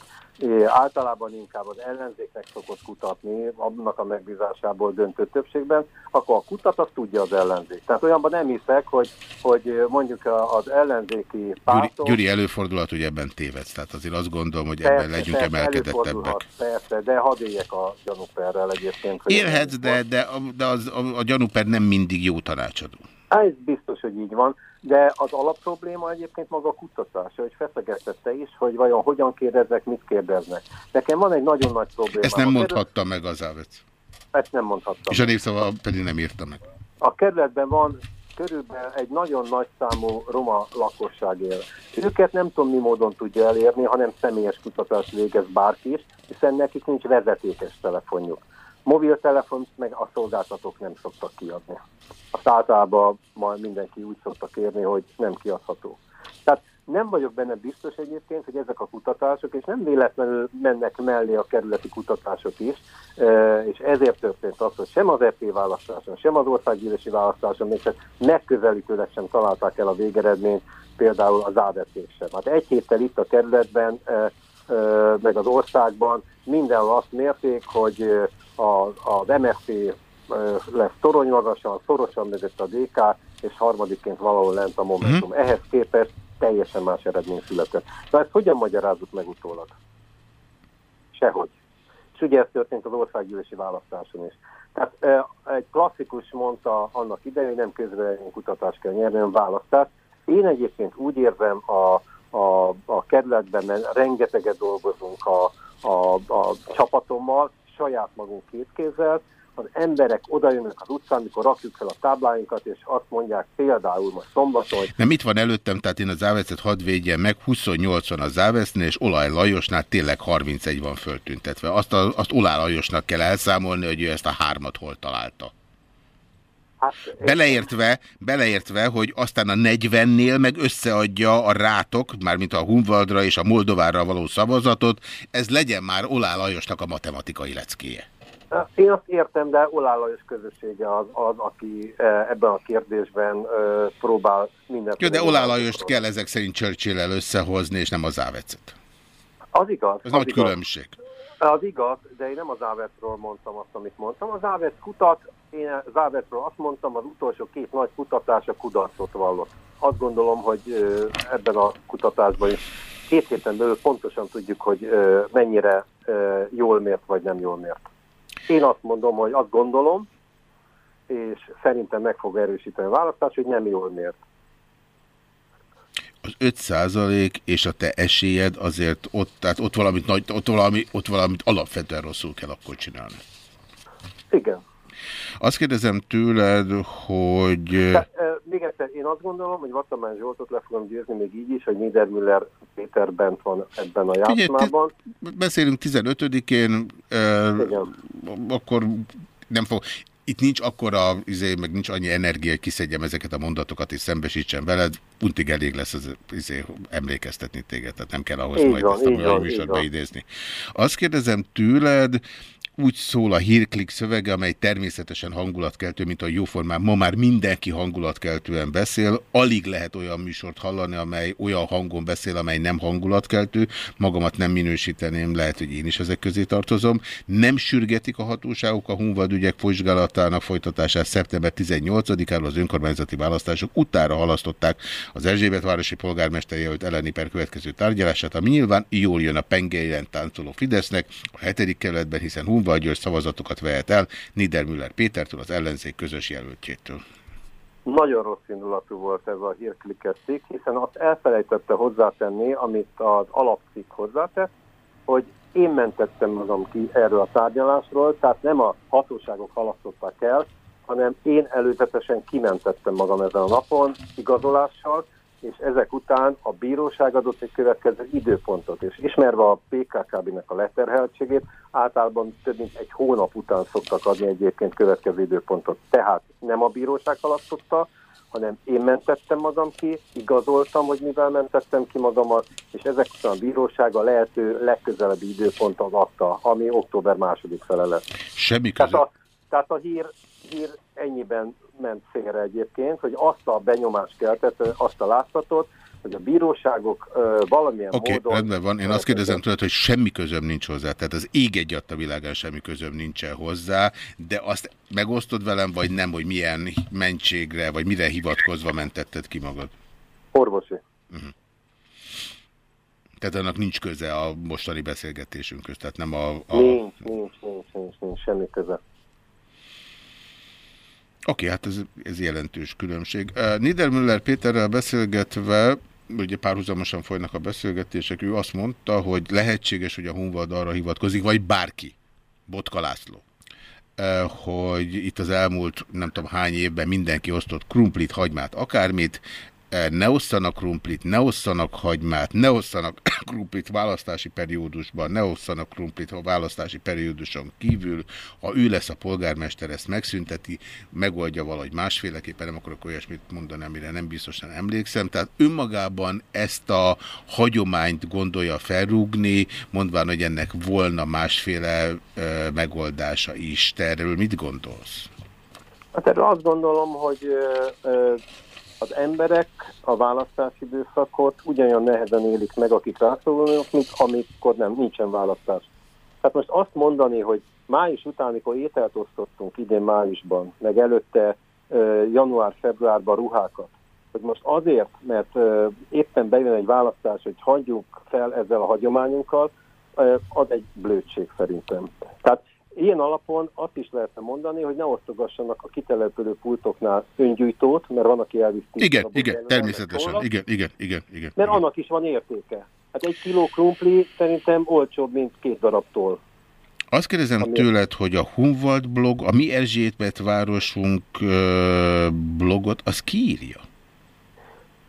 általában inkább az ellenzéknek szokott kutatni, annak a megbízásából döntő többségben, akkor a kutat azt tudja az ellenzék. Tehát olyanban nem hiszek, hogy, hogy mondjuk az ellenzéki pártok... Gyuri, Gyuri előfordulhat, hogy ebben tévedsz, tehát azért azt gondolom, hogy ebben persze, legyünk persze, emelkedettebbek. Persze, de hadd éljek a gyanúperrel egyébként. Érhetsz, de, de, de az, a, a gyanúper nem mindig jó tanácsadó. Ez biztos, hogy így van. De az alapprobléma egyébként maga a kutatása, hogy feszegetette is, hogy vajon hogyan kérdeznek, mit kérdeznek. Nekem van egy nagyon nagy probléma. Ezt nem mondhatta meg az Ávec. Ezt nem mondhatta. És a népszava pedig nem írta meg. A kerületben van körülbelül egy nagyon nagy számú roma lakosság él. Őket nem tudom mi módon tudja elérni, hanem személyes kutatást végez bárki is, hiszen nekik nincs vezetékes telefonjuk. Mobiltelefont meg a szolgáltatók nem szoktak kiadni. Azt általában majd mindenki úgy szokta kérni, hogy nem kiadható. Tehát Nem vagyok benne biztos egyébként, hogy ezek a kutatások, és nem véletlenül mennek mellé a kerületi kutatások is, és ezért történt az, hogy sem az EP választáson, sem az országgyűlési választáson még csak megközelítőleg sem találták el a végeredményt, például az ávetés sem. Hát egy héttel itt a kerületben, meg az országban mindenhol azt mérték, hogy a, az MSZP lesz torony magasan, szorosan mögött a DK, és harmadikként valahol lent a Momentum. Hmm. Ehhez képest teljesen más eredmény született. Na ezt hogyan magyarázzuk meg utólag? Sehogy. És ugye ez történt az országgyűlési választáson is. Tehát egy klasszikus mondta annak idején, hogy nem közben kutatást kell nyerni, hanem választást. Én egyébként úgy érzem a, a, a kerületben, rengeteget dolgozunk a, a, a csapatommal, saját magunk két kézzel, az emberek odajönnek az utcán, amikor rakjuk fel a tábláinkat, és azt mondják például most szombaton, hogy... Nem, itt van előttem, tehát én az Záveszet hadd védjem meg, 28 van a Závesznél, és Olaj Lajosnál tényleg 31 van föltüntetve. Azt, a, azt Olaj Lajosnak kell elszámolni, hogy ő ezt a hármat hol találta. Hát, beleértve, beleértve, hogy aztán a 40-nél meg összeadja a rátok, mármint a Hunvaldra és a Moldovára való szavazatot, ez legyen már Olá Lajosnak a matematikai leckéje. Én azt értem, de Olá Lajos közössége az, az aki ebben a kérdésben próbál mindent. Jó, de Olá Lajost kell ezek szerint churchill összehozni, és nem az Ávecet. Az igaz. Ez az nagy igaz. különbség. Az igaz, de én nem az Ávetről mondtam azt, amit mondtam. Az Ávet kutat, én az Ávetről azt mondtam, az utolsó két nagy kutatás a kudarcot vallott. Azt gondolom, hogy ebben a kutatásban is két héten belül pontosan tudjuk, hogy mennyire jól mért, vagy nem jól mért. Én azt mondom, hogy azt gondolom, és szerintem meg fog erősíteni a választás, hogy nem jól mért az 5 százalék és a te esélyed azért ott, tehát ott valamit, nagy, ott, valami, ott valamit alapvetően rosszul kell akkor csinálni. Igen. Azt kérdezem tőled, hogy... De, még egyszer, én azt gondolom, hogy Vatamán Zsoltot le fogom győzni még így is, hogy Niedermüller Péter bent van ebben a játszmában. Beszélünk 15-én, e, akkor nem fog itt nincs akkora, izé, meg nincs annyi energia, hogy kiszedjem ezeket a mondatokat és szembesítsem veled, untig elég lesz az izé, emlékeztetni téged, tehát nem kell ahhoz így majd van, ezt a magyar műsort beidézni. Azt kérdezem tőled, úgy szól a hírklik szövege, amely természetesen hangulatkeltő, mint a jóformán. Ma már mindenki hangulatkeltően beszél. Alig lehet olyan műsort hallani, amely olyan hangon beszél, amely nem hangulatkeltő. Magamat nem minősíteném, lehet, hogy én is ezek közé tartozom. Nem sürgetik a hatóságok a Hunvad ügyek folyzsgálatának folytatását szeptember 18-áról az önkormányzati választások utára halasztották az Erzsébet városi polgármester jelölt elleni per következő tárgyalását, ami nyilván jól jön a pengelyen táncoló Fidesznek a hetedik kerületben, hiszen Hunvad György szavazatokat vehet el Niedermüller Pétertől, az ellenzék közös jelöltjétől. Nagyon rossz indulatú volt ez a hírklikesszik, hiszen azt elfelejtette hozzátenni, amit az alapcikk hozzátett, hogy én mentettem magam ki erről a tárgyalásról, tehát nem a hatóságok halasztották el, hanem én előzetesen kimentettem magam ezen a napon igazolással, és ezek után a bíróság adott egy következő időpontot, és ismerve a PKKB-nek a leterheltségét, általában több mint egy hónap után szoktak adni egyébként következő időpontot. Tehát nem a bíróság halasztotta, hanem én mentettem magam ki, igazoltam, hogy mivel mentettem ki magamat, és ezek után a bíróság a lehető legközelebbi időpontot adta, ami október második fele lesz. Semmi köze. Tehát a, tehát a hír, hír ennyiben ment félre egyébként, hogy azt a benyomást keltett, azt a látszatot, hogy a bíróságok uh, valamilyen okay, módon... Oké, rendben van. Én azt kérdezem tőled, hogy semmi közöm nincs hozzá. Tehát az ég egy a világán semmi közöm nincsen hozzá, de azt megosztod velem, vagy nem, hogy milyen mentségre, vagy mire hivatkozva mentetted ki magad? Orvosi. Uh mhm. -huh. Tehát annak nincs köze a mostani beszélgetésünkhöz, tehát nem a... a... Nincs, nincs, nincs, nincs, nincs, semmi köze. Oké, hát ez, ez jelentős különbség. Niedermüller Péterrel beszélgetve, ugye párhuzamosan folynak a beszélgetések, ő azt mondta, hogy lehetséges, hogy a Hunvad arra hivatkozik, vagy bárki, Botka László, hogy itt az elmúlt nem tudom hány évben mindenki osztott krumplit, hagymát, akármit, ne osszanak krumplit, ne osszanak hagymát, ne osszanak krumplit választási periódusban, ne osszanak krumplit a választási perióduson kívül. Ha ő lesz a polgármester, ezt megszünteti, megoldja valahogy másféleképpen, nem akarok olyasmit mondani, amire nem biztosan emlékszem. Tehát önmagában ezt a hagyományt gondolja felrúgni, mondván, hogy ennek volna másféle ö, megoldása is. Te erről mit gondolsz? Hát erről azt gondolom, hogy ö, ö, az emberek a választási időszakot ugyanolyan nehezen élik meg, akik rászorulnak, mint amikor nem, nincsen választás. Tehát most azt mondani, hogy május után, amikor ételt osztottunk idén májusban, meg előtte január-februárban ruhákat, hogy most azért, mert éppen bejön egy választás, hogy hagyjuk fel ezzel a hagyományunkkal, az egy blödség szerintem. Tehát Ilyen alapon azt is lehetne mondani, hogy ne osztogassanak a kitelepülő pultoknál öngyújtót, mert van, aki elvisz Igen, igen, természetesen. Igen, igen, igen, igen. Mert annak is van értéke. Hát egy kiló krumpli szerintem olcsóbb, mint két darabtól. Azt kérdezem Ami... tőled, hogy a Hunvald blog, a mi Erzsébet városunk blogot, az kiírja?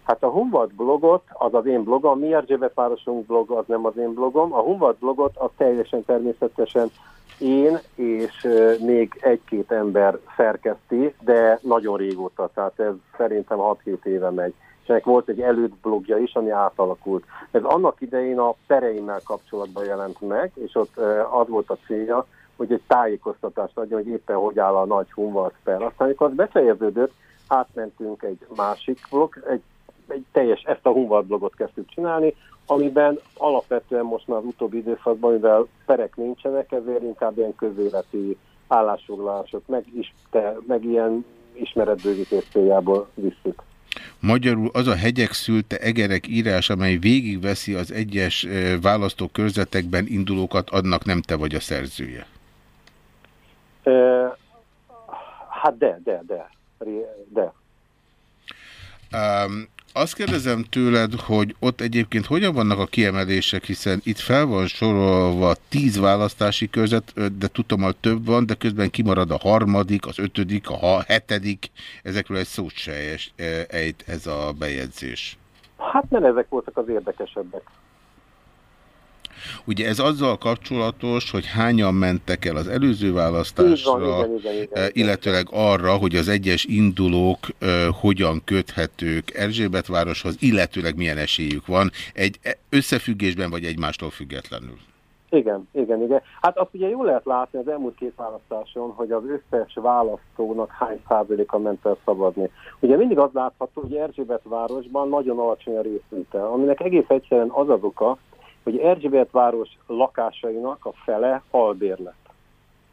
Hát a Hunvald blogot, az az én blogom, a mi Erzsébet városunk blog, az nem az én blogom. A Hunvald blogot az teljesen természetesen én és még egy-két ember szerkeszti, de nagyon régóta, tehát ez szerintem 6-7 éve megy. És ennek volt egy előtt blogja is, ami átalakult. Ez annak idején a pereimmel kapcsolatban jelent meg, és ott az volt a célja, hogy egy tájékoztatást adjon, hogy éppen hogy áll a nagy Hunvart per. Aztán, amikor az befejeződött, átmentünk egy másik blog, egy, egy teljes, ezt a Hunvart blogot kezdtük csinálni, amiben alapvetően most már az utóbbi időszakban, mivel perek nincsenek, ezért inkább ilyen közéleti állásfoglalások, meg, is, te, meg ilyen ismeretbővítés céljából visszük. Magyarul az a hegyek szülte egerek írás, amely végigveszi az egyes választókörzetekben indulókat, annak nem te vagy a szerzője? E, hát de, de, de. de. Um, azt kérdezem tőled, hogy ott egyébként hogyan vannak a kiemelések, hiszen itt fel van sorolva tíz választási körzet, de tudom, hogy több van, de közben kimarad a harmadik, az ötödik, a hetedik. Ezekről egy szót se ejt ez a bejegyzés. Hát nem ezek voltak az érdekesebbek. Ugye ez azzal kapcsolatos, hogy hányan mentek el az előző választásra, van, igen, igen, igen, eh, illetőleg arra, hogy az egyes indulók uh, hogyan köthetők Erzsébetvároshoz, illetőleg milyen esélyük van, egy e, összefüggésben vagy egymástól függetlenül. Igen, igen, igen. Hát azt ugye jól lehet látni az elmúlt két választáson, hogy az összes választónak hány százaléka ment el szabadni. Ugye mindig az látható, hogy Erzsébet városban nagyon alacsony a részvétel, aminek egész egyszerűen az az oka, hogy Erzsébet város lakásainak a fele albérlet.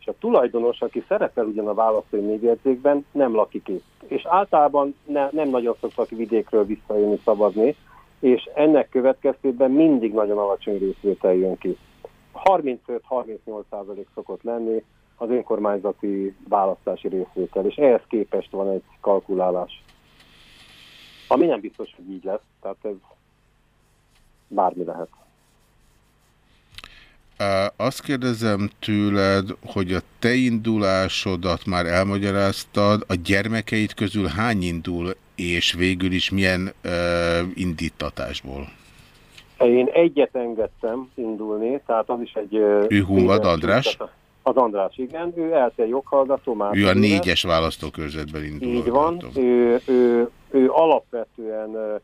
És a tulajdonos, aki szerepel ugyan a választói névjegyzékben, nem lakik itt. És általában ne, nem nagyon szoktak vidékről visszajönni szavazni, és ennek következtében mindig nagyon alacsony részvétel jön ki. 35-38 százalék szokott lenni az önkormányzati választási részvétel, és ehhez képest van egy kalkulálás. Ami nem biztos, hogy így lesz, tehát ez bármi lehet. Azt kérdezem tőled, hogy a te indulásodat már elmagyaráztad, a gyermekeid közül hány indul, és végül is milyen uh, indítatásból? Én egyet engedtem indulni, tehát az is egy... Ő Hunvad András? Az András, igen. Ő eltér joghallgató már. Ő a négyes választókörzetben indul. Így van. Ő, ő, ő alapvetően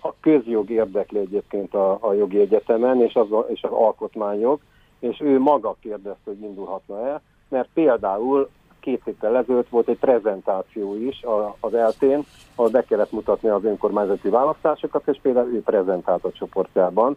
a közjog érdekli egyébként a, a jogi egyetemen, és az, és az alkotmányjog, és ő maga kérdezte, hogy indulhatna el, mert például két héttel ezelőtt volt egy prezentáció is az eltén, ahol be kellett mutatni az önkormányzati választásokat, és például ő prezentált a csoportjában,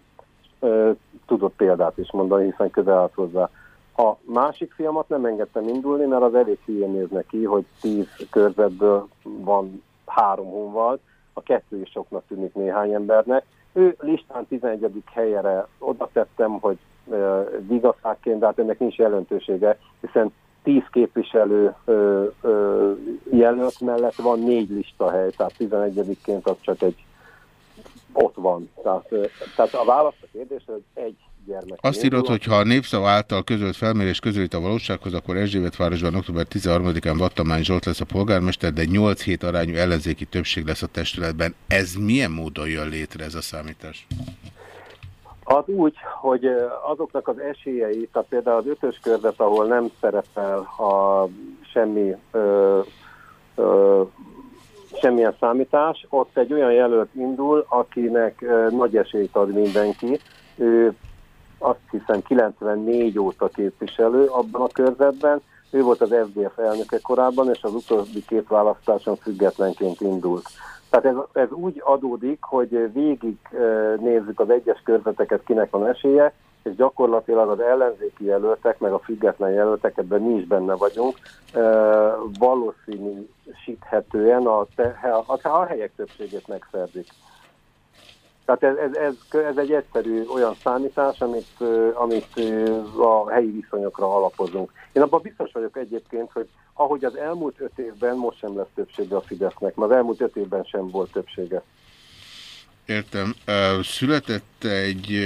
tudott példát is mondani, hiszen közel állt hozzá. A másik fiamat nem engedtem indulni, mert az elég hülyén néz neki, hogy tíz körzetből van három honvalt, a kettő is soknak tűnik néhány embernek. Ő listán 11. helyre oda tettem, hogy vigaszákként, de hát ennek nincs jelentősége, hiszen 10 képviselő ö, ö, jelölt mellett van négy listahely, tehát 11-ként az csak egy ott van. Tehát, tehát a válasz a kérdés, hogy egy gyermek. Azt írod, hogy ha a népszava által közölt felmérés közelít a valósághoz, akkor Erzsébetvárosban október 13-án Vattamány Zsolt lesz a polgármester, de 8 hét arányú ellenzéki többség lesz a testületben. Ez milyen módon jön létre ez a számítás? Az úgy, hogy azoknak az esélyei, tehát például az ötös körzet, ahol nem szerepel a semmi ö, ö, semmilyen számítás, ott egy olyan jelölt indul, akinek ö, nagy esélyt ad mindenki. Ő azt hiszem 94 óta képviselő abban a körzetben, ő volt az FDF elnöke korábban, és az utóbbi két választáson függetlenként indult. Tehát ez, ez úgy adódik, hogy végig nézzük az egyes körzeteket, kinek van esélye, és gyakorlatilag az ellenzéki jelöltek, meg a független jelöltek, ebben mi is benne vagyunk, valószínűsíthetően a, a, a helyek többségét megszerzik. Tehát ez, ez, ez, ez egy egyszerű olyan számítás, amit, amit a helyi viszonyokra alapozunk. Én abban biztos vagyok egyébként, hogy ahogy az elmúlt öt évben most sem lesz többsége a Fidesznek, mert az elmúlt öt évben sem volt többsége. Értem. Született egy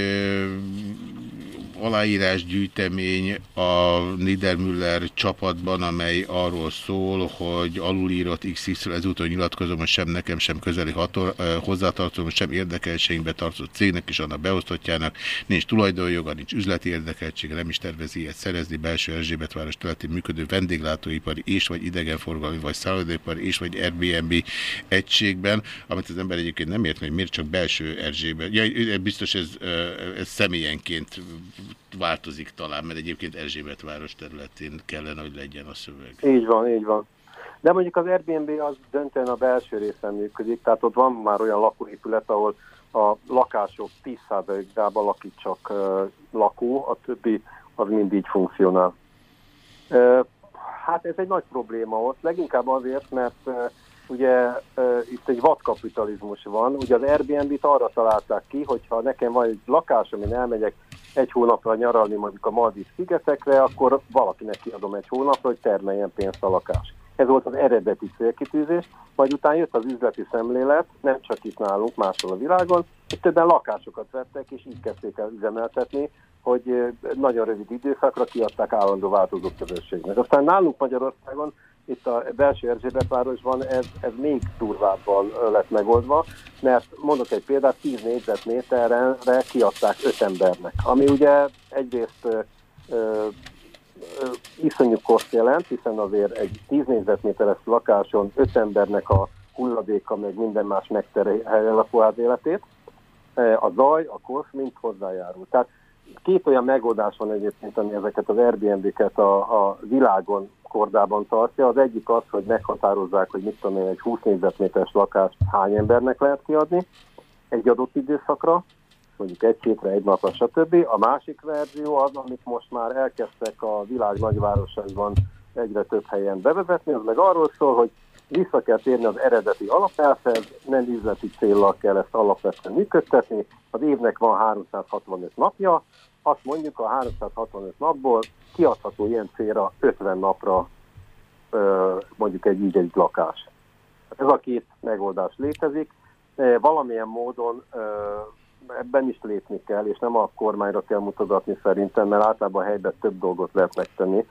aláírásgyűjtemény a Niedermüller csapatban, amely arról szól, hogy alulírott XX-ről ezúttal nyilatkozom, hogy sem nekem, sem közeli hator, hozzátartozom, sem érdekeltségbe tartozott cégnek és annak beosztottjának nincs tulajdonjoga, nincs üzleti érdekeltsége, nem is tervezi ilyet szerezni belső Erzsébetváros területén működő vendéglátóipari és vagy idegenforgalmi vagy szállodaipari és vagy Airbnb egységben, amit az ember egyébként nem ért, hogy miért csak belső Erzsébet. Ja, biztos ez, ez személyenként változik talán, mert egyébként Erzsébet város területén kellene, hogy legyen a szöveg. Így van, így van. De mondjuk az Airbnb az döntően a belső részen működik, tehát ott van már olyan lakóépület, ahol a lakások 10%-ában lakik csak lakó, a többi az mind így funkcionál. Hát ez egy nagy probléma ott, leginkább azért, mert ugye itt egy vadkapitalizmus van, ugye az Airbnb-t arra találták ki, hogyha nekem van egy lakás, amin elmegyek egy hónapra nyaralni mondjuk a Maldiv szigetekre, akkor valakinek kiadom egy hónapra, hogy termeljen pénzt a lakás. Ez volt az eredeti célkitűzés, majd utána jött az üzleti szemlélet, nem csak itt nálunk, máshol a világon, hogy többen lakásokat vettek, és így kezdték el üzemeltetni, hogy nagyon rövid időszakra kiadták állandó változó közösségnek. Aztán nálunk Magyarországon itt a belső Erzsébetvárosban ez, ez még durvábban lett megoldva, mert mondok egy példát, 10 négyzetméterre kiadták 5 embernek, ami ugye egyrészt ö, ö, iszonyú koszt jelent, hiszen azért egy 10 négyzetméteres lakáson 5 embernek a hulladéka, meg minden más megterhelje a lakóház életét, a zaj, a kosz mind hozzájárul. Tehát két olyan megoldás van egyébként, ami ezeket az Airbnb-ket a, a világon kordában tartja. Az egyik az, hogy meghatározzák, hogy mit tudom én, egy 20 négyzetméteres lakást hány embernek lehet kiadni egy adott időszakra, mondjuk egy hétre, egy napra, stb. A másik verzió az, amit most már elkezdtek a világ nagyvárosaiban egyre több helyen bevezetni, az meg arról szól, hogy vissza kell térni az eredeti alapelvhez, nem üzleti célral kell ezt alapvetően működtetni. Az évnek van 365 napja, azt mondjuk a 365 napból kiadható ilyen célra 50 napra mondjuk egy így egy lakás. Ez a két megoldás létezik. Valamilyen módon ebben is lépni kell, és nem a kormányra kell mutatni szerintem, mert általában a helyben több dolgot lehet megtenni,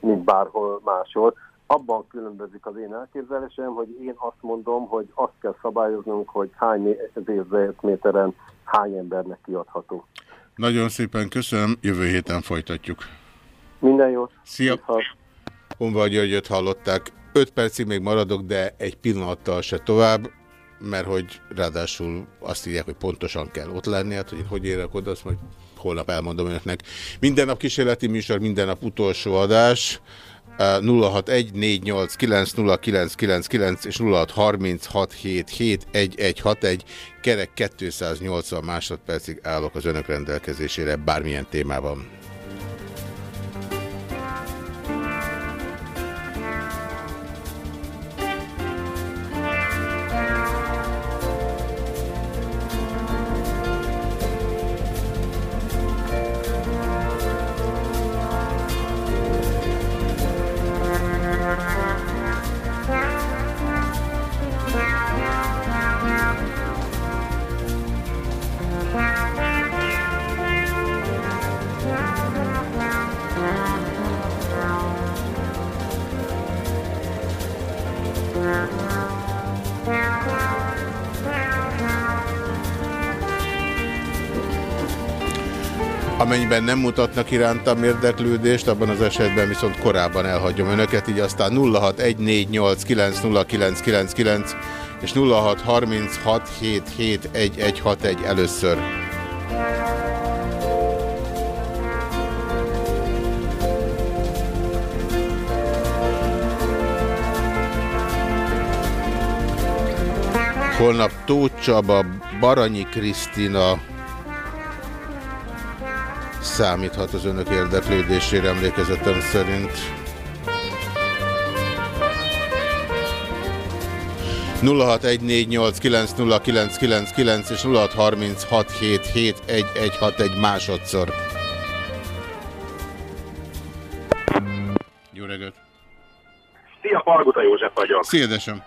mint bárhol máshol. Abban különbözik az én elképzelésem, hogy én azt mondom, hogy azt kell szabályoznunk, hogy hány méteren hány embernek kiadható. Nagyon szépen köszönöm, jövő héten folytatjuk. Minden jót. Szia! Honva Györgyöt hallották. Öt percig még maradok, de egy pillanattal se tovább, mert hogy ráadásul azt írják, hogy pontosan kell ott lenni, hát hogy én hogy érek oda, azt majd holnap elmondom önöknek. Minden nap kísérleti műsor, minden nap utolsó adás. 061 és 0636771161 kerek 280 másodpercig állok az önök rendelkezésére bármilyen témában. Irántam érdeklődést, abban az esetben viszont korábban elhagyom önöket, így aztán 0614890999 és 0636771161 először. Holnap Tóth Baranyi Krisztina számíthat az önök érdeklődésére emlékezetem szerint. 0614890999 és 0636771161 másodszor. Jó reggelt! Szia, Parguta József vagyok. Szia, édesem!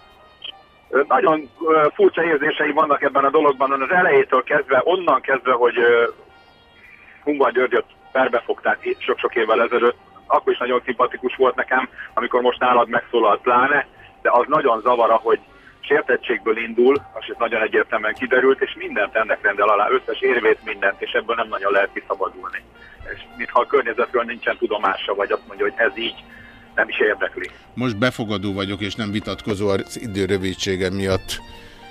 Nagyon furcsa érzései vannak ebben a dologban, az elejétől kezdve, onnan kezdve, hogy ö, Hungvar Györgyöt perbefogták sok-sok évvel ezelőtt, akkor is nagyon szimpatikus volt nekem, amikor most nálad megszólalt pláne, de az nagyon zavara, hogy sértettségből indul, az is nagyon egyértelműen kiderült, és mindent ennek rendel alá, összes érvét, mindent, és ebből nem nagyon lehet kiszabadulni. És mintha a környezetről nincsen tudomása, vagy azt mondja, hogy ez így nem is érdekli. Most befogadó vagyok, és nem vitatkozó az idő rövidsége miatt.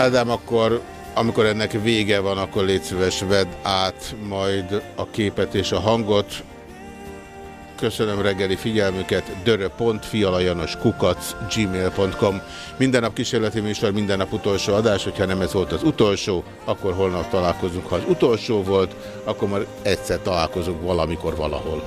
Ádám, akkor amikor ennek vége van, akkor légy szíves, vedd át majd a képet és a hangot. Köszönöm reggeli figyelmüket, dörö.fialajanoskukac gmail.com Minden nap kísérleti műsor, minden nap utolsó adás, hogyha nem ez volt az utolsó, akkor holnap találkozunk. Ha az utolsó volt, akkor már egyszer találkozunk valamikor valahol.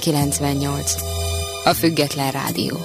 98. A független rádió.